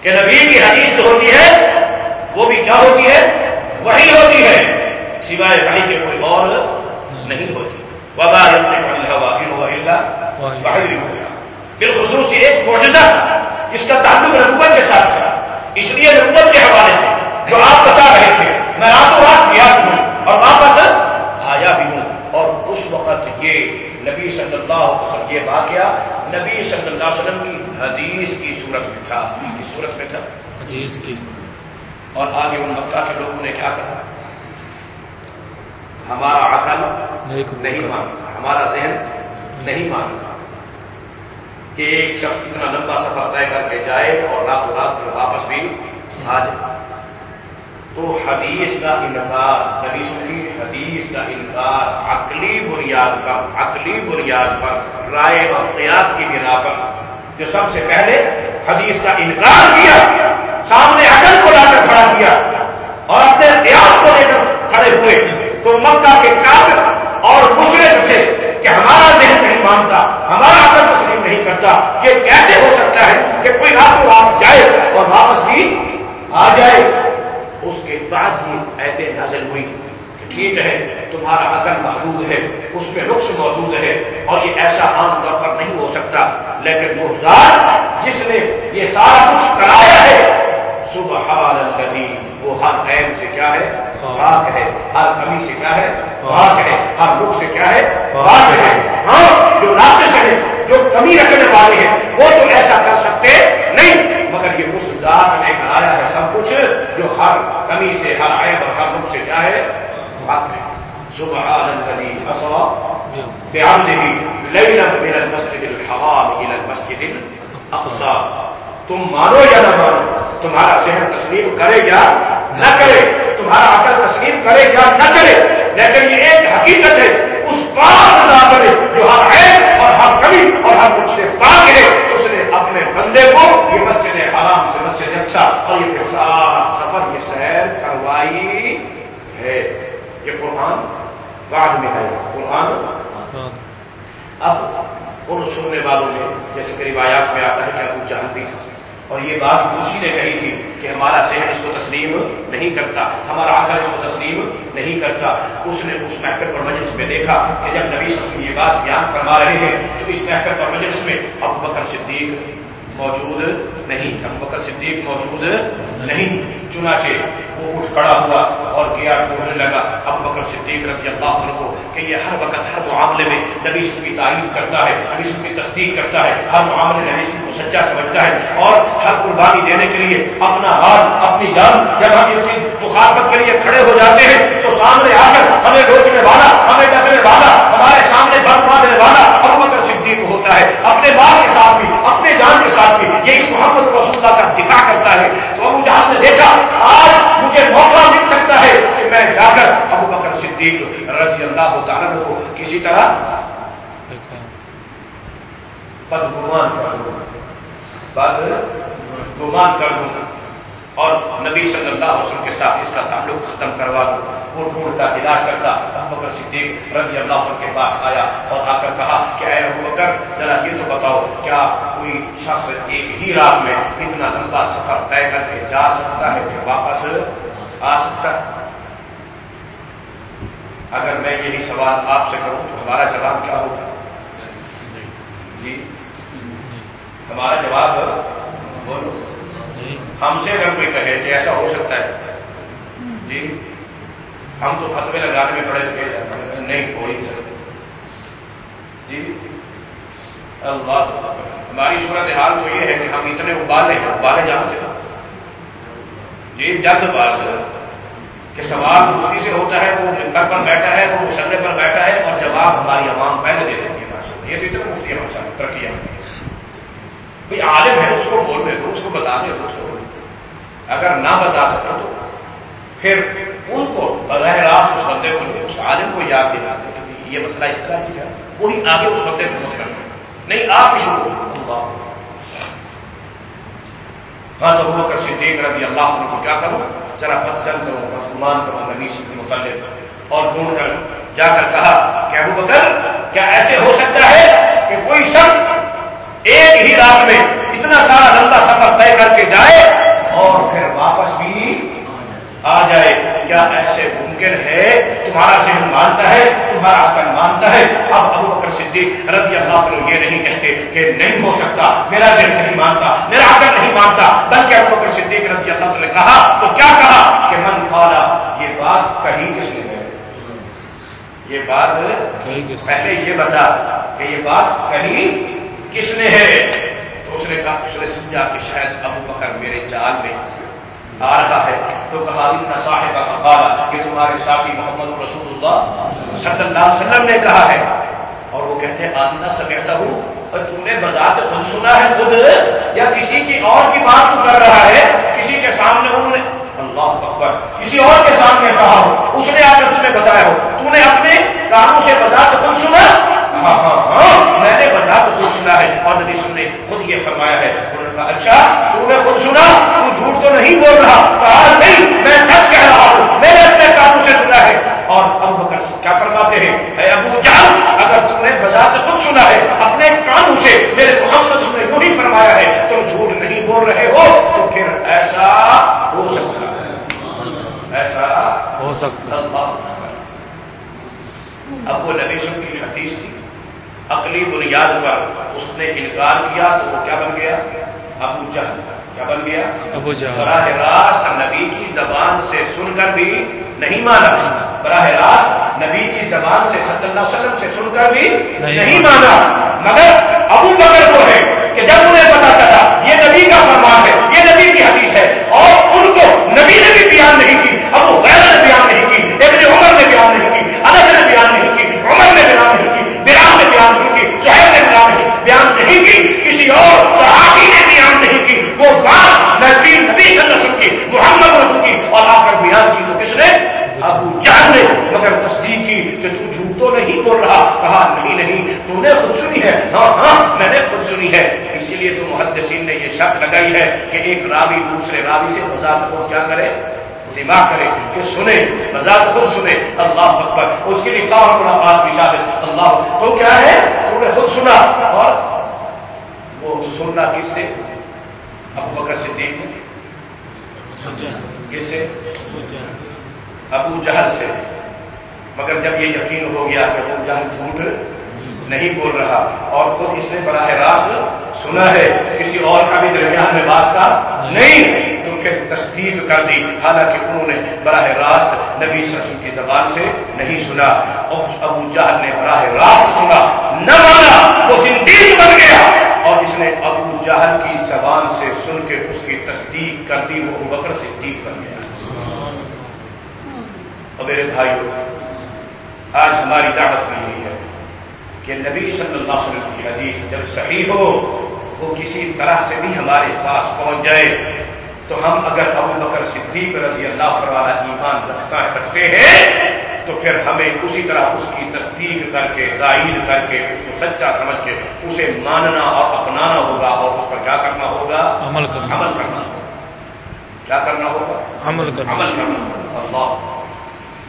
کہ نبی کی حدیث جو ہوتی ہے وہ بھی کیا ہوتی ہے؟ وہی ہوتی ہے۔ سوائے بھائی کے کوئی اور نہیں ہوتی۔ وبا بالخصوص ایک معجزہ اس کا تعلق نبوت کے ساتھ تھا۔ اس لیے نبوت کے حوالے سے جو آپ بتا رہے تھے میں راتوں رات گیا ہوں اور واپس آیا بھی ہوں۔ اور اس وقت یہ نبی صلی اللہ علیہ وسلم یہ واقعہ نبی صلی اللہ علیہ وسلم کی حدیث کی صورت میں تھا۔ کی صورت میں تھا؟ حدیث کی۔ اور آگے ان مکہ کے لوگوں نے کیا کہا؟ ہمارا عقل نہیں مانتا ہمارا ذہن نہیں مانتا۔ کہ ایک شخص اتنا لمبا سفر طے کر کے جائے اور رات رات پھر واپس بھی آ جائے۔ تو حدیث کا انکار، نبی کی حدیث کا انکار، عقلی بنیاد پر، عقلی بنیاد پر، رائے اور قیاس کی بنا پر جو سب سے پہلے حدیث کا انکار کیا، سامنے عقل کو لا کر کھڑا کیا اور اپنے قیاس کو لے کر کھڑے ہوئے۔ تو مکہ کے کام اور دوسرے تھے کہ ہمارا ذہن مانتا، ہمارا عقل تسلیم نہیں کرتا کہ کیسے ہو سکتا ہے کہ کوئی رات کو آپ جائے اور واپس بھی آ جائے۔ اس کے بعد ہی ایسے نازل ہوئی ٹھیک ہے، تمہارا عقل محدود ہے، اس میں رخص موجود ہے اور یہ ایسا عام طور پر نہیں ہو سکتا۔ لیکن وہ ذات جس نے یہ سارا کچھ کرایا ہے، سبحان الذی وہ ہر عین سے کیا ہے؟ پاک ہے۔ ہر کمی سے کیا ہے؟ پاک ہے۔ ہر رخ سے کیا ہے؟ پاک ہے۔ ہاں جو ناقص ہے جو کمی رکھنے والے ہیں وہ تو ایسا کر سکتے نہیں۔ مگر یہ اس ذات نے کرایا ہے سب کچھ جو ہر کمی سے ہر عیب اور ہر رخ سے کیا ہے؟ سبحان الذي اسرى بعبده ليلا من المسجد الحرام الى المسجد الاقصى تم مانو یا نہ مانو؟ تمہارا ذہن تسلیم کرے یا نہ کرے؟ تمہارا عقل تسلیم کرے یا نہ کرے؟ لیکن یہ ایک حقیقت ہے اس پاک کرے جو ہر ہے اور ہر کبھی اور ہر کچھ سے پاک ہے۔ اس نے اپنے بندے کو یہ مسجد حرام سے مسجد اچھا اور یہ سارا سفر یہ سیر کروائی ہے۔ یہ قرآن بعد میں ہے۔ قرآن اب ان سننے والوں نے جیسے کہ روایات میں آتا ہے کہ ابو جہل بھی اور یہ بات اسی نے کہی تھی کہ ہمارا ذہن اس کو تسلیم نہیں کرتا، ہمارا آکر اس کو تسلیم نہیں کرتا۔ اس نے اس محفل پر مجلس میں دیکھا کہ جب نبی صلی یہ بات بیان فرما رہے ہیں، تو اس محفل پر مجلس میں ابو بکر صدیق موجود نہیں۔ ابو بکر صدیق موجود نہیں، چنانچہ وہ اٹھ کھڑا ہوا اور گیا بولنے لگا۔ ابو بکر صدیق رضی اللہ عنہ کو کہ یہ ہر وقت ہر معاملے میں نبی کی تعریف کرتا ہے، نبی کی تصدیق کرتا ہے۔ ہر معاملے میں نبی کو سچا سمجھتا ہے اور ہر قربانی دینے کے لیے اپنا ہاتھ، اپنی جان، جب ہم اس کی مخالفت کے لیے کھڑے ہو جاتے ہیں تو سامنے آ کر ہمیں روکنے والا، ہمیں ڈرنے والا، ہمارے سامنے بند مارنے والا ابو ہوتا ہے، اپنے ماں کے ساتھ بھی، اپنے جان کے ساتھ بھی، یہ اس محمد کو اللہ کا دفاع کرتا ہے۔ تو ابو جہاں نے دیکھا، آج مجھے موقع مل سکتا ہے کہ میں جا کر ابو بکر صدیق رضی اللہ تعالیٰ کو کسی طرح بدگمان کر دوں پد گمان کر دوں اور نبی صلی اللہ علیہ وسلم کے ساتھ اس کا تعلق ختم کروا دوں وہ ڈھونڈتا علاج کرتا۔ بکر صدیق رضی اللہ عنہ کے پاس آیا اور آ کر کہا کہ اے بکر ذرا یہ تو بتاؤ کیا کوئی شخص ایک ہی رات میں اتنا لمبا سفر طے کر کے جا سکتا ہے پھر واپس آ سکتا ہے؟ اگر میں یہی سوال آپ سے کروں تو ہمارا جواب کیا ہوگا؟ جی؟ ہمارا جواب بولو۔ ہم سے اگر کوئی کہے کہ ایسا ہو سکتا ہے جی۔ ہم تو فتوے لگانے میں پڑے تھے۔ نہیں ہو ہی سکتے جی۔ اللہ ہماری صورت حال تو یہ ہے کہ ہم اتنے ابالے ہیں ابالے جانتے ہیں جی جلد بات کہ سوال مفتی سے ہوتا ہے وہ ممبر پر بیٹھا ہے وہ مسلح پر بیٹھا ہے اور جواب ہماری عوام پہلے دے دیتی ہے یہ تو اتنا مفتی ہمارے ساتھ ترقی ہے۔ اس کو بول رہے تو اس کو بتا دے، اس کو اگر نہ بتا سکا تو۔ پھر ان کو بغیر راہ اس بندے کو اس عالم کو یاد دلا دے یہ مسئلہ اس طرح کی ہے۔ وہی آگے اس بندے کو مت کرنا نہیں، آپ ہی شروع۔ ہاں تو کر سے دیکھ رہی اللہ عنہ کو کیا کرو ذرا پتسن کرو، مسلمان کرو، نبی سے متعلق۔ اور ڈھونڈ کر۔ جا کر کہا کہ ابو بکر، کیا ایسے ہو سکتا ہے کہ کوئی شخص ایک ہی رات میں اتنا سارا لمبا سفر طے کر کے جائے اور پھر واپس بھی آ جائے۔ کیا ایسے ممکن ہے؟ تمہارا ذہن مانتا ہے تمہارا عقل مانتا ہے۔ اب ابو بکر صدیق رضی اللہ عنہ یہ نہیں کہتے کہ نہیں ہو سکتا۔ میرا ذہن نہیں مانتا میرا عقل نہیں مانتا۔ بلکہ ابو بکر صدیق رضی اللہ عنہ نے کہا تو کیا کہا؟ کہ من کالا یہ بات کہیں کس نے؟ ہے یہ بات پہلے یہ بتا کہ یہ بات کہیں کس نے ہے؟ اس نے کہا اس نے سمجھا کہ شاید ابو بکر میرے جال میں آ رہا ہے۔ تو کہا، اتنا صاحب کا بالا کہ تمہارے ساتھی محمد رسول اللہ صلی اللہ علیہ وسلم نے کہا ہے۔ اور وہ کہتے ہیں آدنا سمجھتا ہوں اور تم نے بذات خود سنا ہے، خود یا کسی کی اور کی بات تو کر رہا ہے؟ کسی کے سامنے انہوں نے، اللہ اکبر، کسی اور کے سامنے کہا ہو، اس نے آ کر تمہیں بتایا ہو۔ تم نے اپنے کاموں سے بذات خود سنا ہاں ہاں ہاں میں نے بذات خود سنا ہے اور نبی نے خود یہ فرمایا ہے اچھا تو نے خود سنا تو جھوٹ تو نہیں بول رہا کہا نہیں میں سچ کہہ رہا ہوں میں نے اپنے کاموں سے سنا ہے اور ابو بکر کیا فرماتے ہیں اے ابو جان اگر تم نے بازار سے خود سنا ہے اپنے کانوں سے میرے محمد نے یوں ہی فرمایا ہے تم جھوٹ نہیں بول رہے ہو تو پھر ایسا ہو سکتا ہے ایسا ہو سکتا اب وہ نبی کی حدیث تھی عقلی بنیاد پر اس نے انکار کیا تو وہ کیا بن گیا؟ ابو جہل. کیا بن گیا؟ ابو جہل. براہ راست نبی کی زبان سے سن کر بھی نہیں مانا. براہ راست نبی کی زبان سے صلی اللہ علیہ وسلم سے سن کر بھی نہیں مانا. مگر ابو بکر وہ ہے کہ جب انہیں پتا چلا یہ نبی کا فرمان ہے یہ نبی کی حدیث ہے اور ان کو نبی نے بھی بیان نہیں کی ابو غیر نے بیان نہیں کی ابن عمر نے بیان نہیں بیان نہیں کی، کسی اور صحابی نے بیان نہیں کی۔ وہ بات نبی نبی صلی اللہ علیہ وسلم کی، محمد رسول کی۔ اور آ کر بیان کی تو کس نے؟ ابو جان نے۔ مگر تصدیق کی کہ تو جھوٹ تو نہیں بول رہا، کہا نہیں نہیں تو نے خود سنی ہے۔ ہاں ہاں میں نے خود سنی ہے۔ اسی لیے تو محدثین نے یہ شک لگائی ہے کہ ایک راوی دوسرے راوی سے مزاق کو کیا کرے؟ سما کرے، کہ سنے مزاق خود سنے۔ اللہ اکبر۔ اس کے لیے کام بڑا بات بھی شامل اللہ۔ تو کیا ہے؟ انہوں نے خود سنا۔ اور وہ سننا کس سے؟ ابو بکر سے دیکھ کس سے؟ ابو جہل سے۔ مگر جب یہ یقین ہو گیا کہ ابو جہل جھوٹ نہیں بول رہا، اور خود اس نے براہ راست سنا ہے، کسی اور کا بھی درمیان میں واسطہ نہیں۔ تو پھر تصدیق کر دی۔ حالانکہ انہوں نے براہ راست نبی سسم کی زبان سے نہیں سنا۔ اور ابو جہل نے براہ راست سنا۔ نہ مانا، وہ زندگی بن گیا۔ اور اس نے ابو جہل کی زبان سے سن کے اس کی تصدیق کر دی۔ وہ بکر صدیق بن گیا۔ اور میرے بھائیوں آج ہماری دعوت میں یہی ہے کہ نبی صلی اللہ علیہ وسلم کی حدیث جب صحیح ہو، وہ کسی طرح سے بھی ہمارے پاس پہنچ جائے۔ تو ہم اگر ابو بکر صدیق رضی اللہ پر والا ایمان رکھتا رکھتے ہیں تو پھر ہمیں اسی طرح اس کی تصدیق کر کے ظاہر کر کے اس کو سچا سمجھ کے اسے ماننا اور اپنانا ہوگا اور اس پر کیا کرنا ہوگا؟ عمل کرنا عمل کرنا ہوگا۔ کیا کرنا ہوگا؟ عمل کرنا عمل کرنا ہوگا۔ اللہ۔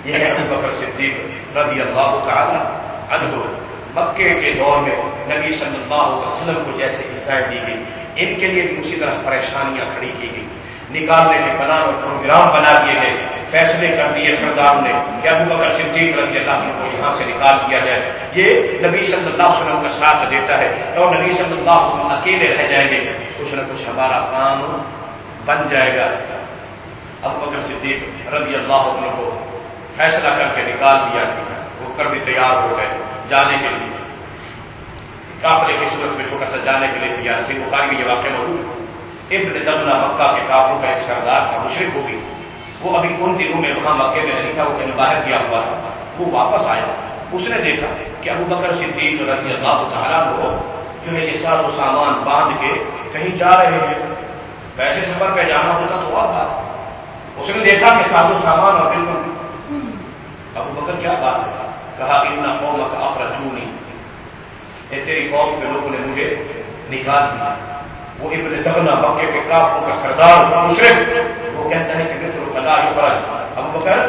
یہ ہے ابو بکر صدیق رضی اللہ تعالی عنہ۔ مکے کے دور میں نبی صلی اللہ علیہ وسلم کو جیسے عیسائی دی گئی ان کے لیے بھی اسی طرح پریشانیاں کھڑی کی گئی۔ نکالنے کے پلان اور پروگرام بنا دیے گئے، فیصلے کر دیے سردار نے کہ ابو بکر صدیق رضی اللہ عنہ کو یہاں سے نکال دیا جائے۔ یہ نبی صلی اللہ علیہ وسلم کا ساتھ دیتا ہے اور نبی صلی اللہ علیہ وسلم اکیلے رہ جائیں گے، کچھ نہ کچھ ہمارا کام بن جائے گا۔ ابو بکر صدیق رضی اللہ عنہ کو فیصلہ کر کے نکال دیا گیا۔ وہ کر بھی تیار ہو گئے جانے کے لیے۔ کافلے کی صورت میں چھوٹا سا جانے کے لیے تیار۔ سی بخاری میں یہ واقعہ موجود ابن دمنا مکہ کے کافروں کا ایک سردار تھا مشرق ہو گئی وہ ابھی ان دنوں میں وہاں مکے میں نہیں تھا، وہ کہیں باہر کیا ہوا تھا۔ وہ واپس آیا۔ اس نے دیکھا کہ ابو بکر صدیق رضی اللہ تعالیٰ کو جو ہے یہ سارا سامان باندھ کے کہیں جا رہے ہیں۔ ویسے سفر پہ جانا ہوتا تو اور بات۔ اس نے دیکھا کہ سارا سامان اور بالکل ابو بکر کیا بات ہے؟ کہا اتنا قوم کا اخرا چونی اے تیری قوم کے لوگوں نے مجھے نکال دیا۔ وہ ابن دخنا مکے کے کافوں کا سردار مشرق وہ کہتا ہے کہ مصر اللہ فرج ابو بکر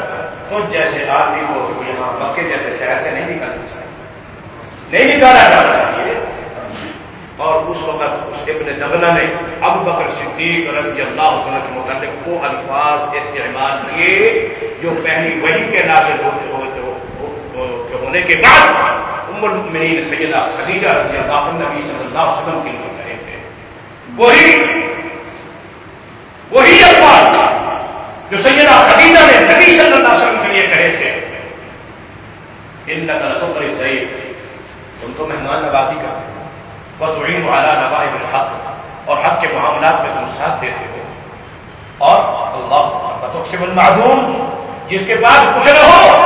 تو جیسے آدمی کو یہاں مکے جیسے شہر سے نہیں نکالنا چاہیے۔ نہیں نکالا جانا چاہیے۔ اور اس وقت اس ابن دغنا نے ابو بکر صدیق رضی اللہ عنہ کے متعلق وہ الفاظ استعمال کیے، جو پہلی وہی کے نازل ہوتے ہونے کے بعد ام المؤمنین سیدہ خدیجہ رضی اللہ عنہ نبی صلی اللہ علیہ وسلم کے لیے وہی وہی الفاظ جو سیدہ خدیجہ نے نبی صلی اللہ علیہ وسلم کے لیے کہے تھے۔ ان نقل تو بڑی صحیح ان کو مہمان نوازی کرتے بطعین والا نوائب الحق۔ اور حق کے معاملات میں تم ساتھ دیتے ہو۔ اور اللہ بطخشب المعدوم۔ جس کے پاس کچھ نہ ہو،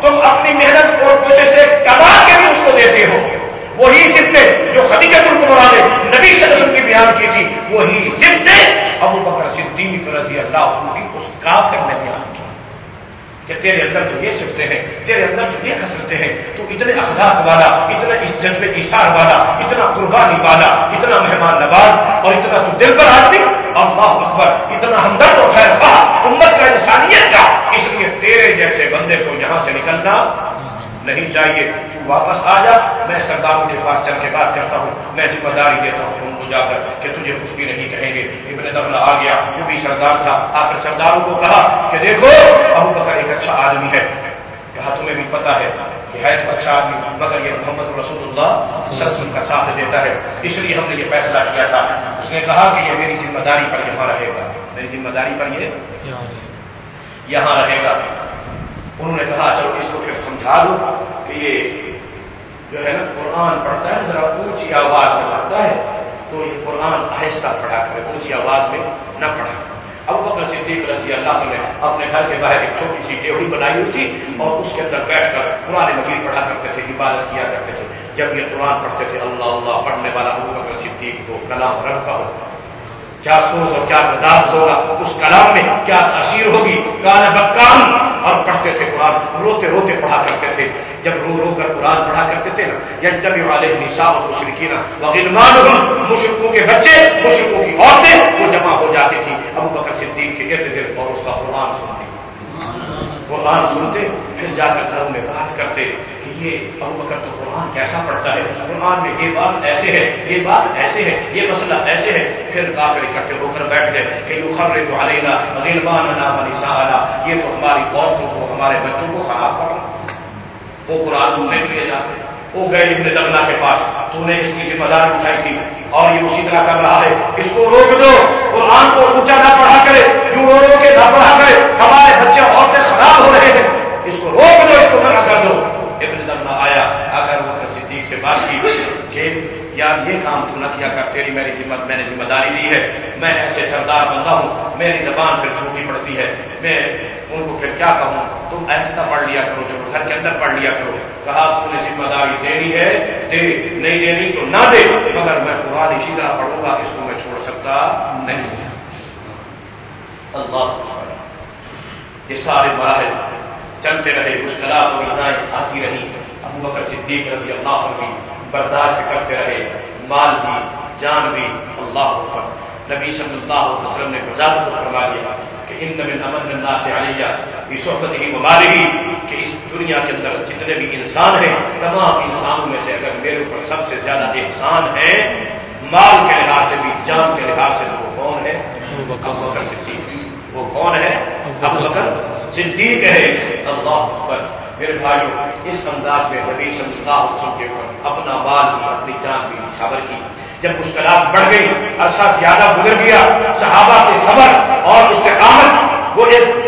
تم اپنی محنت اور کوشش سے کما کے بھی اس کو دیتے ہو۔ وہی سفتے جو خدیجت القمرا نے نبی صلی اللہ علیہ وسلم کی بیان کی تھی، وہی سفتے ابو بکر صدیق رضی اللہ عنہ کی اس کافر نے بیان کی۔ کہ تیرے اندر تو یہ سکتے ہیں، تیرے اندر تو یہ خسرتے ہیں، تو اتنے اخلاق والا، اتنا اس جذب اشار والا، اتنا قربانی والا، اتنا مہمان نواز اور اتنا تو دل پر آدمی، اللہ اکبر، اتنا ہمدرد اور خیر خواہ امت کا انسانیت کا، اس لیے تیرے جیسے بندے کو یہاں سے نکلنا نہیں چاہیے۔ واپس آ جا۔ میں سرداروں کے پاس چل کے بات کرتا ہوں۔ میں ذمہ داری دیتا ہوں ان کو جا کر کہ تجھے کچھ بھی نہیں کہیں گے۔ ابن دمنا آ گیا۔ جو بھی سردار تھا آ کر سرداروں کو کہا کہ دیکھو، ابو بکر ایک اچھا آدمی ہے۔ کہا، تمہیں بھی پتا ہے کہ ہے تو اچھا آدمی، مگر یہ محمد رسول اللہ سرسم کا ساتھ دیتا ہے۔ اس لیے ہم نے یہ فیصلہ کیا تھا۔ اس نے کہا کہ یہ میری ذمہ داری پر یہاں رہے گا۔ میری ذمہ داری پر یہ یہاں رہے گا۔ انہوں نے کہا، چلو اس کو پھر سمجھا دو کہ یہ جو ہے نا قرآن پڑھتا ہے، ذرا اونچی آواز میں پڑھتا ہے، تو یہ قرآن آہستہ پڑھا کرے، اونچی آواز میں نہ پڑھا اب بکر صدیق رضی اللہ نے اپنے گھر کے باہر ایک چھوٹی سی ٹیوڑی بنائی ہوئی تھی اور اس کے اندر بیٹھ کر قرآن مجید پڑھا کرتے تھے، عبادت کیا کرتے تھے۔ جب یہ قرآن پڑھتے تھے، اللہ اللہ پڑھنے والا ابو بکر صدیق کو کلام رب کا ہوگا کیا سوچ اور کیا برداشت ہوگا؟ اس کلام میں کیا تاثیر ہوگی؟ کان بکام اور پڑھتے تھے قرآن، روتے روتے پڑھا کرتے تھے۔ جب رو رو کر قرآن پڑھا کرتے تھے نا یا جب والے نشا اور مشرقین وغیرہ مشرقوں کے بچے مشرقوں کی عورتیں، وہ جمع ہو جاتی تھی۔ ابو بکر صدیق کے ارد گرد اور اس کا قرآن سنتے۔ قرآن سنتے، پھر جا کر گھروں میں بات کرتے۔ یہ ابو بکر تو قرآن کیسا پڑھتا ہے؟ قرآن میں یہ بات ایسے ہے، یہ بات ایسے ہے، یہ مسئلہ ایسے ہے۔ پھر آ کر اکٹھے ہو کر بیٹھ گئے کہ یہ خبریں تو علینا غلبان یہ تو ہماری عورتوں کو، ہمارے بچوں کو خراب کر وہ قرآن سننے کے لیے جاتے۔ وہ گئے ابن دغنا کے پاس۔ تو نے اس کی ذمہ داری اٹھائی تھی۔ اور یہ اسی طرح کر رہا ہے۔ اس کو روک دو۔ قرآن کو اونچا نہ پڑھا کرے کیوں رو رو کے نہ پڑھا کرے۔ ہمارے بچے عورتیں خراب ہو رہے ہیں۔ اس کو روک دو، اس کو منع کر دو۔ ابن آیا اگر وہ صدیق سے بات کی کہ یار یہ کام تو نہ کیا کر، تیری میری ذمہ، میں نے ذمہ داری دی ہے، میں ایسے سردار بندہ ہوں، میری زبان پھر چھوٹی پڑتی ہے، میں ان کو پھر کیا کہوں؟ تم ایسا پڑھ لیا کرو، جو گھر کے اندر پڑھ لیا کرو۔ کہا تم نے ذمہ داری دینی ہے دے نہیں دینی تو نہ دے، مگر میں قرآن اسی طرح پڑھوں گا، اس کو میں چھوڑ سکتا نہیں۔ اللہ یہ سارے مراحل چلتے رہے، مشکلات اور رضائیں آتی رہی ابو بکر صدیق رضی اللہ عنہ برداشت کرتے رہے مال بھی جان بھی اللہ پر نبی صلی اللہ علیہ وسلم نے وزارت فرما دیا کہ ان من امن اللہ سے علیہ کی صحبت ہی مبارکی کہ اس دنیا کے اندر جتنے بھی انسان ہیں تمام انسانوں میں سے اگر میرے اوپر سب سے زیادہ احسان ہے مال کے لحاظ سے بھی جان کے لحاظ سے وہ کون ہے؟ بکر صدیق۔ وہ کون ہے؟ ابو بکر صدیق ہے۔ اللہ پر میرے بھائیوں اس انداز میں نبی صلی اللہ علیہ وسلم کے اوپر اپنا بال بھی، اپنی جان بھی چھاور کی۔ جب مشکلات بڑھ گئی، عرصہ زیادہ گزر گیا، صحابہ کے صبر اور استقامت، وہ ایک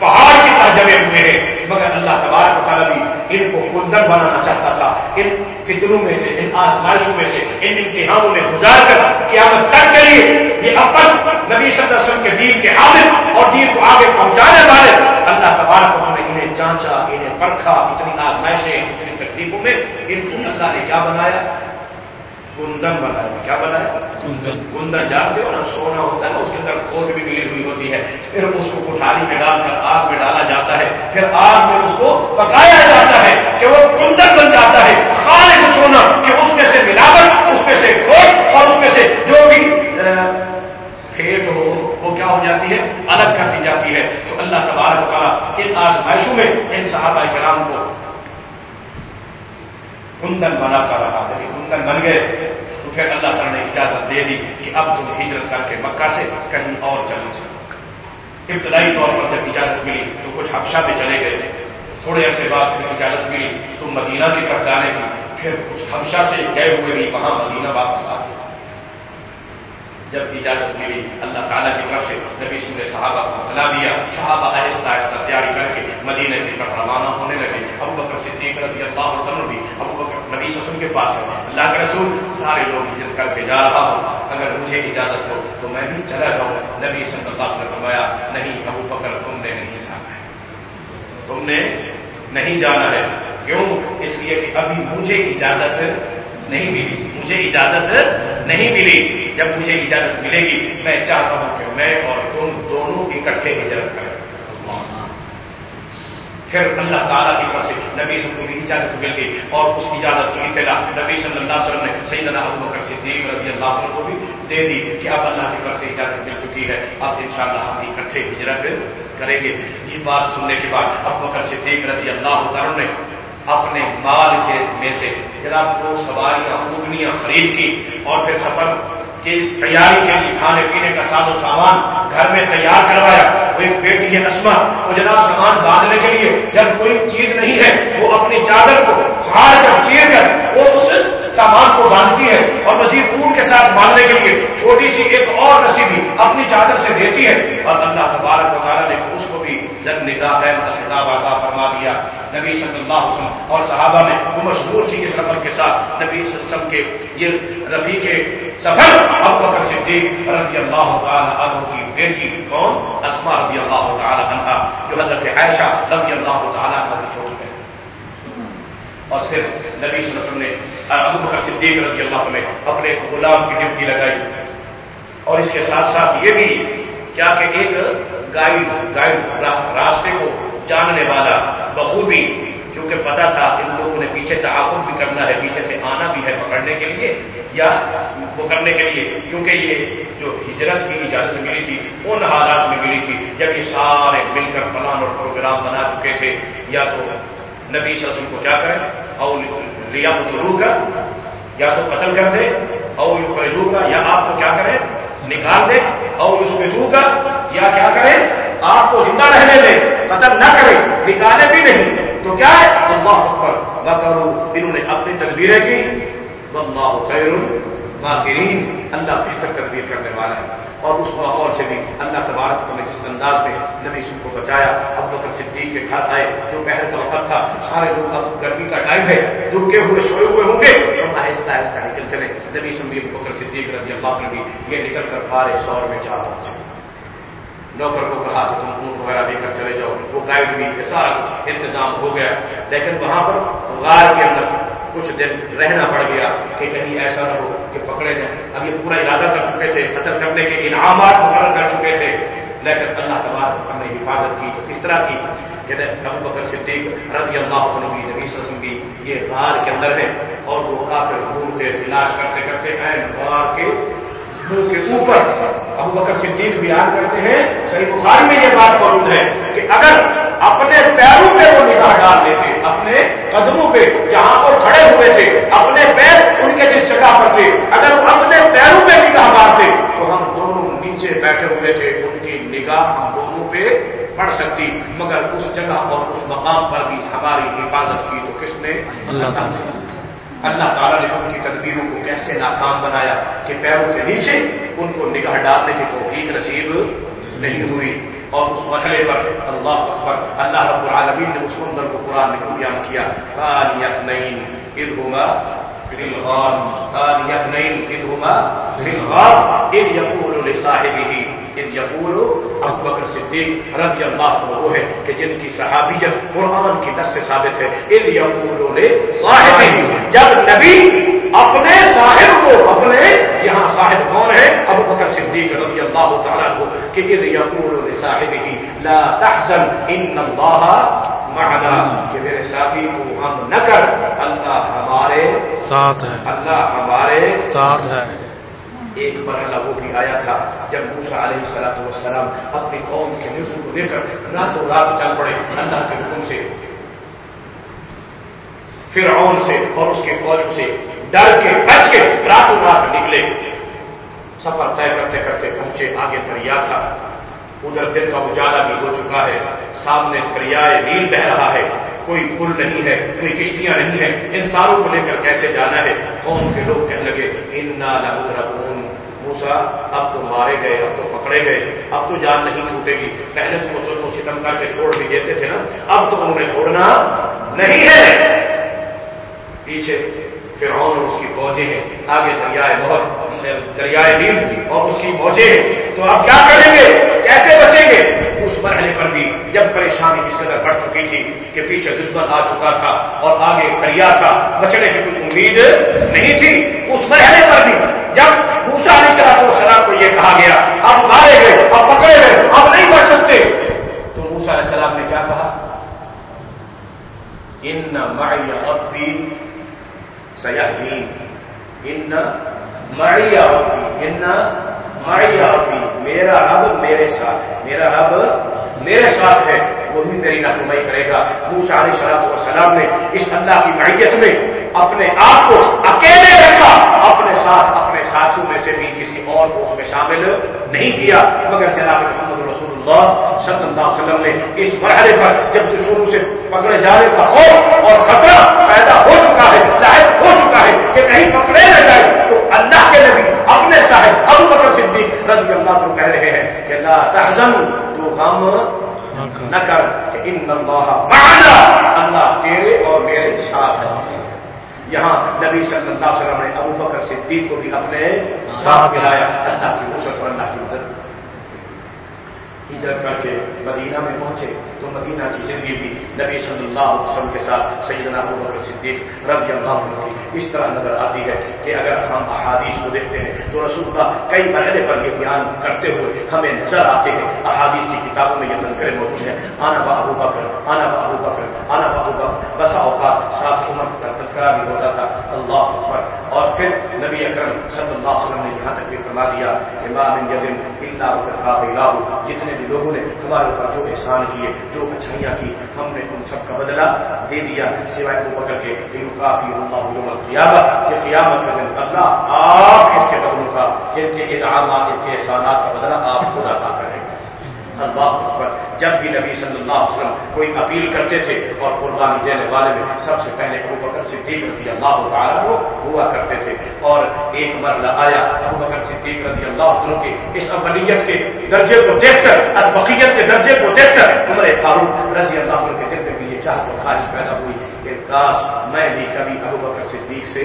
پہاڑ کی طرح جمے ہوئے ہیں۔ مگر اللہ تبارک و تعالیٰ بھی ان کو کندر بنانا چاہتا تھا۔ ان فطروں میں سے، ان آزمائشوں میں سے، ان امتحانوں میں گزار کر قیامت تک کے لیے یہ اپن نبی صلی اللہ علیہ وسلم کے دین کے حامل اور دین کو آگے پہنچانے والے اللہ تبارک و تعالیٰ انہیں جانچا انہیں پرکھا اتنی آزمائشیں اتنی تکلیفوں میں ان کو اللہ نے کیا بنایا؟ کندن بنایا۔ کیا بنایا؟ کندن جانتے ہو نا سونا ہوتا ہے نا اس کے اندر کھود بھی ملی ہوئی ہوتی ہے۔ پھر اس کو کٹھاری میں ڈال کر آگ میں ڈالا جاتا ہے۔ پھر آگ میں اس کو پکایا جاتا ہے کہ وہ کندن بن جاتا ہے۔ خالص سونا کہ اس میں سے ملاوٹ اس میں سے کھود اور اس میں سے جو بھی کیا ہو جاتی ہے؟ الگ کر دی جاتی ہے۔ تو اللہ تبارک تعالیٰ ان آزمائشوں میں ان صحابہ کرام کو کندن بناتا رہا ہے۔ کندن بن گئے۔ تو پھر اللہ تعالیٰ نے اجازت دے دی کہ اب تم ہجرت کر کے مکہ سے کہیں اور چلے جاؤ۔ ابتدائی طور پر جب اجازت ملی تو کچھ حفشہ میں چلے گئے۔ تھوڑے عرصے بعد پھر اجازت ملی تو مدینہ کی طرف جانے کی۔ پھر کچھ حفشہ سے گئے ہوئے بھی وہاں مدینہ واپس آ گئے۔ جب اجازت ملی، اللہ تعالیٰ کی طرف سے نبی سن نے صحابہ کو بتلا دیا۔ صحابہ آہستہ آہستہ تیاری کر کے مدینہ کی طرف روانہ ہونے لگے۔ ابو بکر صدیق رضی اللہ عنہ بھی ابو بکر نبی سسن کے پاس ہے۔ اللہ کے رسول سارے لوگ ہجرت کر کے جا رہا ہوں۔ اگر مجھے اجازت ہو تو میں بھی چلا جاؤں۔ نبی صلی اللہ نے فرمایا، نہیں ابو بکر، تم نے نہیں جانا ہے۔ تم نے نہیں جانا ہے۔ کیوں؟ اس لیے کہ ابھی مجھے اجازت نہیں ملی۔ مجھے اجازت نہیں ملی۔ جب مجھے اجازت ملے گی، میں چاہتا ہوں کہ میں اور تم دونوں اکٹھے ہجرت کریں۔ پھر اللہ تعالیٰ کی طرف سے نبی صلی کو بھی اجازت مل گئی اور اس اجازت کی اطلاع نبی صلی اللہ علیہ وسلم نے صحیح اللہ ابو بکر صدیق رضی اللہ عنہ کو بھی دے دی کہ اب اللہ کی طرف سے اجازت مل چکی ہے۔ اب ان شاء اللہ ہم اکٹھے ہجرت کریں گے۔ یہ بات سننے کے بعد ابو بکر صدیق رضی اللہ تعالیٰ نے اپنے مال کے میں سے جناب دو سواریاں، اونٹنیاں خرید کی اور پھر سفر کی تیاری کے لیے کھانے پینے کا ساز و سامان گھر میں تیار کروایا۔ وہ ایک بیٹی ہے نسمہ، وہ جناب سامان باندھنے کے لیے جب کوئی چیز نہیں ہے، وہ اپنی چادر کو ہار کر چیر کر، وہ اس سامان کو باندھتی ہے اور مزید اون کے ساتھ باندھنے کے لیے چھوٹی سی ایک اور رسی بھی اپنی چادر سے دیتی ہے اور اللہ تبارک و تعالیٰ نے اس کو بھی جب نکاح ہے خطاب عطا فرما دیا۔ نبی صلی اللہ علیہ وسلم اور صحابہ میں وہ مشہور تھی اس سفر کے ساتھ۔ نبی صلی اللہ علیہ وسلم کے یہ رفیع کے سفر اب بکر صدیق رضی اللہ تعالیٰ عنہ کی بیٹی کون؟ اسما رضی اللہ تعالیٰ عنہ، جو حضرت عائشہ رضی اللہ تعالیٰ عنہ چھوڑ گئے اور پھر نبی صلی اللہ علیہ وسلم نے ابو بکر صدیق رضی اللہ عنہ اپنے غلام کی ڈیوٹی لگائی۔ اور اس کے ساتھ ساتھ یہ بھی کیا کہ ایک گائیڈ گائیڈ راستے کو جاننے والا بخوبی کیونکہ پتا تھا ان لوگوں نے پیچھے تعاقب بھی کرنا ہے، پیچھے سے آنا بھی ہے پکڑنے کے لیے یا وہ کرنے کے لیے، کیونکہ یہ جو ہجرت کی اجازت ملی تھی، ان حالات میں ملی تھی۔ جب یہ سارے مل کر پلان اور پروگرام بنا چکے تھے، یا تو نبی سسم کو کیا کریں؟ اور ریا روح کا یا تو قتل کر دے اور فیضو کا یا آپ کو کیا کریں؟ نکال دے اور اس میں کا یا کیا کریں؟ آپ کو زندہ رہنے دیں، قتل نہ کرے نکالے بھی نہیں۔ تو کیا ہے؟ اللہ اکبر۔ کرو انہوں نے اپنی تدبیریں کی۔ اللہ خیر ماکرین اللہ بہتر تدبیر کرنے والا ہے۔ اور اس ماحول سے بھی اللہ تبارک کو نے جس انداز میں نبی سن کو بچایا اب بکر صدیق کے گھر آئے، جو پہر کا وقت تھا، سارے لوگ اب گرمی کا ٹائم ہے دکے ہوئے، سوئے ہوئے ہوں گے ہم آہستہ آہستہ نکل چلے۔ نبی سنبی بکر صدیق رضی اللہ عنہ بھی یہ نکل کر پارے سور میں چار پہنچے نوکر کو کہا کہ تم اونٹ وغیرہ دے کر چلے جاؤ، وہ گائیڈ بھی سارا انتظام ہو گیا۔ لیکن وہاں پر غار کے اندر کچھ دن رہنا پڑ گیا کہ کہیں ایسا نہ ہو کہ پکڑے جائیں۔ اب یہ پورا ارادہ کر چکے تھے قتل کرنے کے انعامات مقرر کر چکے تھے۔ لیکن اللہ تبار نے حفاظت کی، تو کس طرح کی۔ کہ ابو بکر صدیق رضی اللہ عنہ کی، نبی وسلم کی یہ غار کے اندر ہے۔ اور وہ کافر ڈھونڈتے تلاش کرتے کرتے ہیں، غار کے منہ کے اوپر۔ ابو بکر صدیق بیان کرتے ہیں، صحیح بخاری میں یہ بات موجود ہے کہ اگر اپنے پیروں پہ وہ نگاہ ڈال دیتے اپنے قدموں پہ جہاں وہ کھڑے ہوئے تھے اپنے پیر ان کے جس جگہ پر تھے اگر وہ اپنے پیروں پہ نگاہ ڈالتے تو ہم دونوں نیچے بیٹھے ہوئے تھے ان کی نگاہ ہم دونوں پہ پڑ سکتی مگر اس جگہ اور اس مقام پر بھی ہماری حفاظت کی تو کس نے؟ اللہ اللہ تعالیٰ نے ان کی تدبیروں کو کیسے ناکام بنایا کہ پیروں کے نیچے ان کو نگاہ ڈالنے کی توفیق نصیب نہیں ہوئی۔ اور اس مرحلے پر اللہ اکبر، اللہ رب العالمین نے اس منظر کو قرآن میں بیان کیا۔ خان یخنین عید ہوگا فی الغار۔ خان یخنین عید ہوگا فی الغار۔ عید یقول صاحب ہی یقول ابو بکر صدیق رضی اللہ عنہ وہ ہے کہ جن کی صحابیت قرآن کی نس سے ثابت ہے ان یقول صاحب جب نبی اپنے صاحب کو اپنے یہاں صاحب کون ہے؟ ابو بکر صدیق رضی اللہ تعالیٰ کو کہ ان یقول صاحب ہی لا تحزن ان اللہ معنا کہ میرے ساتھی تو ہم نہ کر اللہ ہمارے ساتھ ہے۔ اللہ ہمارے ساتھ ہے۔ ایک مرحلہ وہ بھی آیا تھا جب موسا علیہ سلاۃ وسلام اپنی قوم کے مرتو کو لے کر راتوں رات چل پڑے اللہ کے حکم سے، فرعون سے اور اس کے فوج سے ڈر کے، بچ کے راتوں رات نکلے۔ سفر طے کرتے کرتے پہنچے، آگے دریا تھا۔ ادھر دن کا اجالا بھی ہو چکا ہے۔ سامنے دریائے نیل بہ رہا ہے۔ کوئی پل نہیں ہے، کوئی کشتیاں نہیں ہیں۔ انسانوں کو لے کر کیسے جانا ہے؟ قوم کے لوگ کہنے لگے، انا لمدرکون موسا، اب تو مارے گئے، اب تو پکڑے گئے، اب تو جان نہیں چھوٹے گی۔ پہلے تو مسلم کو ستم کر کے چھوڑ بھی دیتے تھے نا، اب تو انہوں نے چھوڑنا نہیں ہے۔ پیچھے فرعون اور اس کی فوجیں ہیں، آگے دریائے بہت دریائے نیل اور اس کی فوجیں ہیں۔ تو آپ کیا کریں گے؟ کیسے بچیں گے؟ اس مرحلے پر بھی جب پریشانی اس قدر بڑھ چکی تھی کہ پیچھے دشمن آ چکا تھا اور آگے دریا تھا، بچنے کی کوئی امید نہیں تھی۔ اس مرحلے پر بھی جب موسا علیہ سلاط السلام کو یہ کہا گیا اب مارے گئے اب پکڑے گئے اب نہیں بچ سکتے۔ تو موسا علیہ السلام نے کیا کہا؟ ان ربی سیاح ان مڑیا ان مڑیا میرا رب میرے ساتھ ہے، میرا رب میرے ساتھ ہے۔ وہی میری رہنمائی کرے گا۔ موسا علیہ سلاط والسلام نے اس اللہ کی معیت میں اپنے آپ کو اکیلے رکھا۔ اپنے ساتھ اپنے ساتھیوں میں سے بھی کسی اور کو اس میں شامل نہیں کیا۔ مگر جناب محمد رسول اللہ صلی اللہ علیہ وسلم نے اس مرحلے پر جب دشمنوں سے پکڑے جانے کا خوف اور خطرہ پیدا ہو چکا ہے لاحق ہو چکا ہے کہ کہیں پکڑے نہ جائے، تو اللہ کے نبی اپنے صاحب ابو بکر صدیق رضی اللہ کو کہہ رہے ہیں کہ لا تحزن تو غم نہ کر کہ ان اللہ معنا اللہ تیرے اور میرے ساتھ ہے۔ یہاں نبی صلی اللہ علیہ وسلم نے ابو بکر صدیق کو بھی اپنے ساتھ ملایا۔ اللہ کی نصرت اور اللہ کی مدد۔ ہجرت کر کے مدینہ میں پہنچے تو مدینہ کی زندگی بھی نبی صلی اللہ علیہ وسلم کے ساتھ سیدنا ابو بکر صدیق رضی اللہ عنہ کی اس طرح نظر آتی ہے کہ اگر ہم احادیث کو دیکھتے ہیں تو رسول اللہ کئی مرحلے پر یہ بیان کرتے ہوئے ہمیں نظر آتے ہیں۔ احادیث کی کتابوں میں یہ ذکر موجود ہے آنا با ابو بکر، آنا با ابو بکر، آنا با ابو بکر۔ بسا اوقات ساتھ عمر کا تذکرہ بھی ہوتا تھا۔ اللہ اکبر۔ اور پھر نبی اکرم صلی اللہ علیہ وسلم نے یہاں تک بھی فرما دیا کہ لا من یدن الا وقد جتنے بھی لوگوں نے ہمارے اوپر جو احسان کیے، جو اچھائیاں کی، ہم نے ان سب کا بدلہ دے دیا، سوائے کو پکڑ کے کہ کافی اللہ یوم کیا کہ قیامت کا دن اللہ آپ اس کے بدلوں کا ان کے انعامات، ان کے احسانات کا بدلہ آپ خود تھا اللہ اکبر، جب بھی نبی صلی اللہ علیہ وسلم کوئی اپیل کرتے تھے اور قربانی دینے والے میں سب سے پہلے ابو بکر صدیق رضی اللہ تعالیٰ وہ ہوا کرتے تھے۔ اور ایک مرلہ آیا ابو بکر صدیق رضی اللہ عنہ کے اس ابلیت کے درجے کو دیکھ کر اسبقیت کے درجے کو دیکھ کر عمر فاروق رضی اللہ عنہ کے دل میں بھی یہ چاہت و خواہش پیدا ہوئی کہ کاش میں بھی کبھی ابو بکر صدیق سے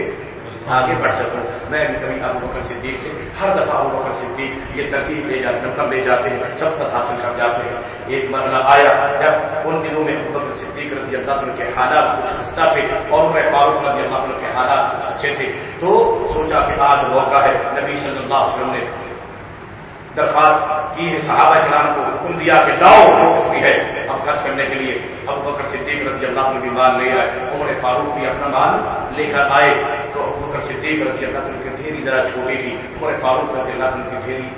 آگے بڑھ سکوں۔ میں بھی کبھی ابو بکر صدیق سے ہر دفعہ ابو بکر صدیق یہ ترتیب لے جاتے نمبر لے جاتے ہیں سب پت حاصل کر جاتے ہیں۔ ایک مرحلہ آیا جب ان دنوں میں ابو بکر صدیق رضی اللہ عنہ کے حالات کچھ خستہ تھے اور میں فاروق رضی اللہ عنہ کے حالات کچھ اچھے تھے۔ تو سوچا کہ آج موقع ہے، نبی صلی اللہ علیہ وسلم نے درخواست کی ہے، صحابہ کرام کو حکم دیا کہ لاؤ، جو کچھ بھی ہے، اب خرچ کرنے کے لیے۔ ابو بکر صدیق رضی اللہ عنہ بھی مال لے آئے، عمر فاروق بھی اپنا مال لے کر آئے۔ تو ابو بکر صدیق رضی اللہ عنہ کی ڈھیری ذرا چھوٹی تھی، عمر فاروق رضی اللہ عنہ کی ڈھیری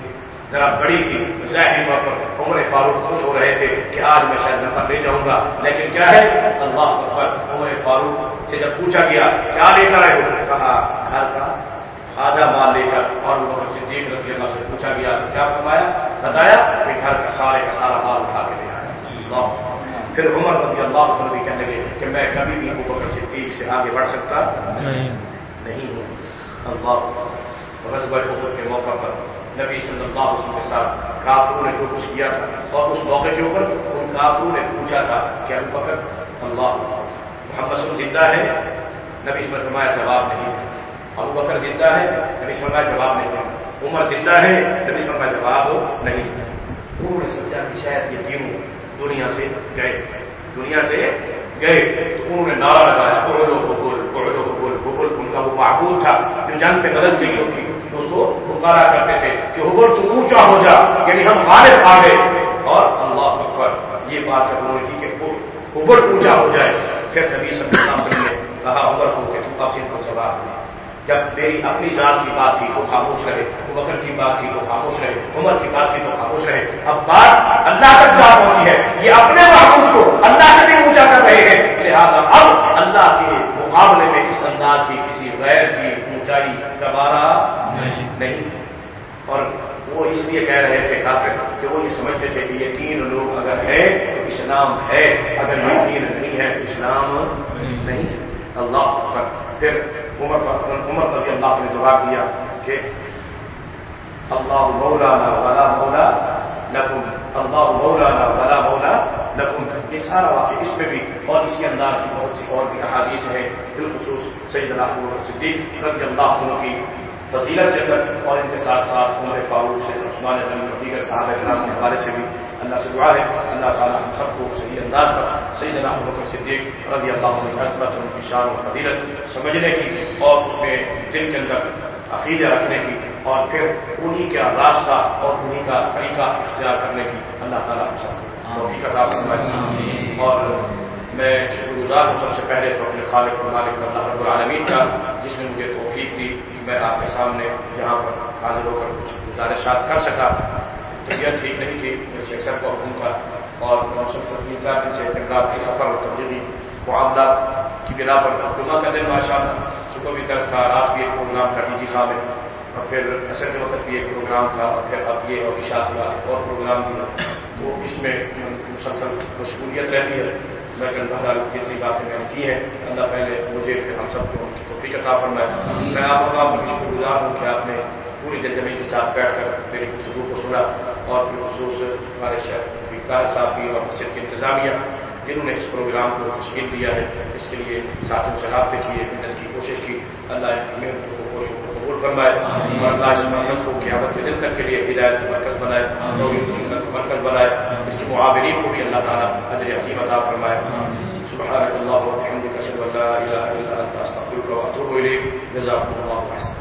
ذرا بڑی تھی۔ ظاہری طور پر عمر فاروق خوش ہو رہے تھے کہ آج میں شاید نفر لے جاؤں گا۔ لیکن کیا ہے؟ اللہ اکبر۔ عمر فاروق سے جب پوچھا گیا، کیا لے کر آئے ہو؟ کہا، گھر کا آدھا مال لے کر۔ اور وہ صدیق رضی اللہ سے پوچھا گیا کیا فرمایا؟ بتایا کہ گھر کا سارے کا سارا مال اٹھا کے لے آیا پھر عمر رضی اللہ عنہ بھی کہنے لگے کہ میں کبھی بھی ابو بکر صدیق سے آگے بڑھ سکتا نہیں۔ ہوں۔ اللہ۔ رضب الحکر کے موقع پر نبی صلی اللہ علیہ وسلم کے ساتھ کافروں نے جو کچھ کیا تھا اور اس موقع کے اوپر ان کافروں نے پوچھا تھا کہ ابو بکر اللہ۔ محمد صلی زندہ ہے؟ نبی اس میں فرمایا جواب نہیں۔ ہے ابو بکر زندہ ہے؟ نبی اسلم کا جواب نہیں۔ ہے عمر زندہ ہے نبی اسلم کا جواب نہیں انہوں نے سمجھا کہ شاید یہ تینوں دنیا سے گئے۔ دنیا سے گئے۔ تو انہوں نے نعرہ لگایا کوڑو حبول کوڑو حبول حبول ان کا وہ معبود تھا۔ جنگ پہ بدل گئی اس کی اس کو پکارا کرتے تھے کہ حبول تو اونچا ہو جا یعنی ہم غالب آ گئے۔ اور اللہ اکبر یہ بات جب انہوں نے کی کہ حبول اونچا ہو جائے۔ پھر نبی صلی اللہ علیہ وسلم نے کہا عمر کو کہ تم اپنے کو جواب دے۔ جب میری اپنی ذات کی بات تھی تو خاموش رہے بکر کی بات تھی تو خاموش رہے عمر کی بات تھی تو خاموش رہے۔ اب بات اللہ تک جا پہنچی ہے یہ اپنے محفوظ کو اللہ سے بھی اونچا کر رہے ہیں۔ لہٰذا اب اللہ کے مقابلے میں اس انداز کی کسی غیر کی اونچائی دوبارہ نہیں۔ اور وہ اس لیے کہہ رہے تھے کافر کہ وہ یہ سمجھتے تھے کہ یہ تین لوگ اگر ہے تو اسلام ہے اگر یہ تین نہیں ہے تو اسلام نہیں۔ ہے اللہ پر پھر عمر عمر رضی اللہ نے جواب دیا کہ اللہ مولانا ولا مولا لکم، اللہ مولانا ولا مولا لکم۔ یہ سارا واقعہ اس میں بھی اور اسی انداز کی بہت سی اور بھی احادیث ہیں، بالخصوص سید اللہ صدیق رضی اللہ عنہ کی۔ فضیلت اندر اور ان کے ساتھ ساتھ عمر فاروق سے عثمان غنی اور دیگر صحابہ کرام کے حوالے سے بھی اللہ سے دعا ہے۔ اللہ تعالیٰ ہم سب کو صحیح انداز پر صحیح اللہ بکر صدیق رضی اللہ عنہ عظمت ان کی شان و فضیلت سمجھنے کی اور اس میں دل کے اندر عقیدے رکھنے کی اور پھر انہی کا راستہ اور انہی کا طریقہ اختیار کرنے کی اللہ تعالیٰ ہم سب کو توفیق عطا فرمائے۔ اور میں شکر گزار ہوں سب سے پہلے تو اپنے خالق اور مالک اللہ رب العالمین کا جس نے مجھے توفیق دی میں آپ کے سامنے یہاں پر حاضر ہو کر کچھ گزارشات کر سکا۔ طبیعت ٹھیک نہیں تھی میرے شیخ صاحب کا حکم تھا اور موسم تین سے اقدام کے سفر اور تبدیلی معاملات کی بنا پر جمعہ کا دن ماشاء اللہ صبح بھی درس تھا، رات بھی ایک پروگرام تھا نجی خواہ میں اور پھر اثر کے وقت بھی ایک پروگرام تھا اور پھر اب یہ اور اشاعت کا اور پروگرام بھی تو اس میں مسلسل مشغولیت رہتی ہے میں بہرحال جتنی باتیں میں نے کی ہیں، اللہ پہلے مجھے پھر ہم سب کو ان کی توفیق عطا فرمائے۔ میں آپ کو آپ شکر گزار ہوں کہ آپ نے پوری دلجمی کے ساتھ بیٹھ کر میری گفتگو کو سنا اور بالخصوص ہمارے شہر فکار صاحب بھی اور مسجد کی انتظامیہ، جنہوں نے اس پروگرام کو تشکیل دیا ہے، اس کے لیے ساتھوں سے رابطے کیے محنت کی کوشش کی۔ اللہ محنت کو کوشش کو قبول فرمائے۔ اور آج مرکز کو قیامت کے دن تک کے لیے ہدایت کا مرکز بنائے لوگوں کی کا مرکز بنائے۔ اس کے معاونین کو بھی اللہ تعالیٰ حضر عظیم عطا فرمائے۔ سبحان اللہ الحمد اشهد اللہ اللہ اللہ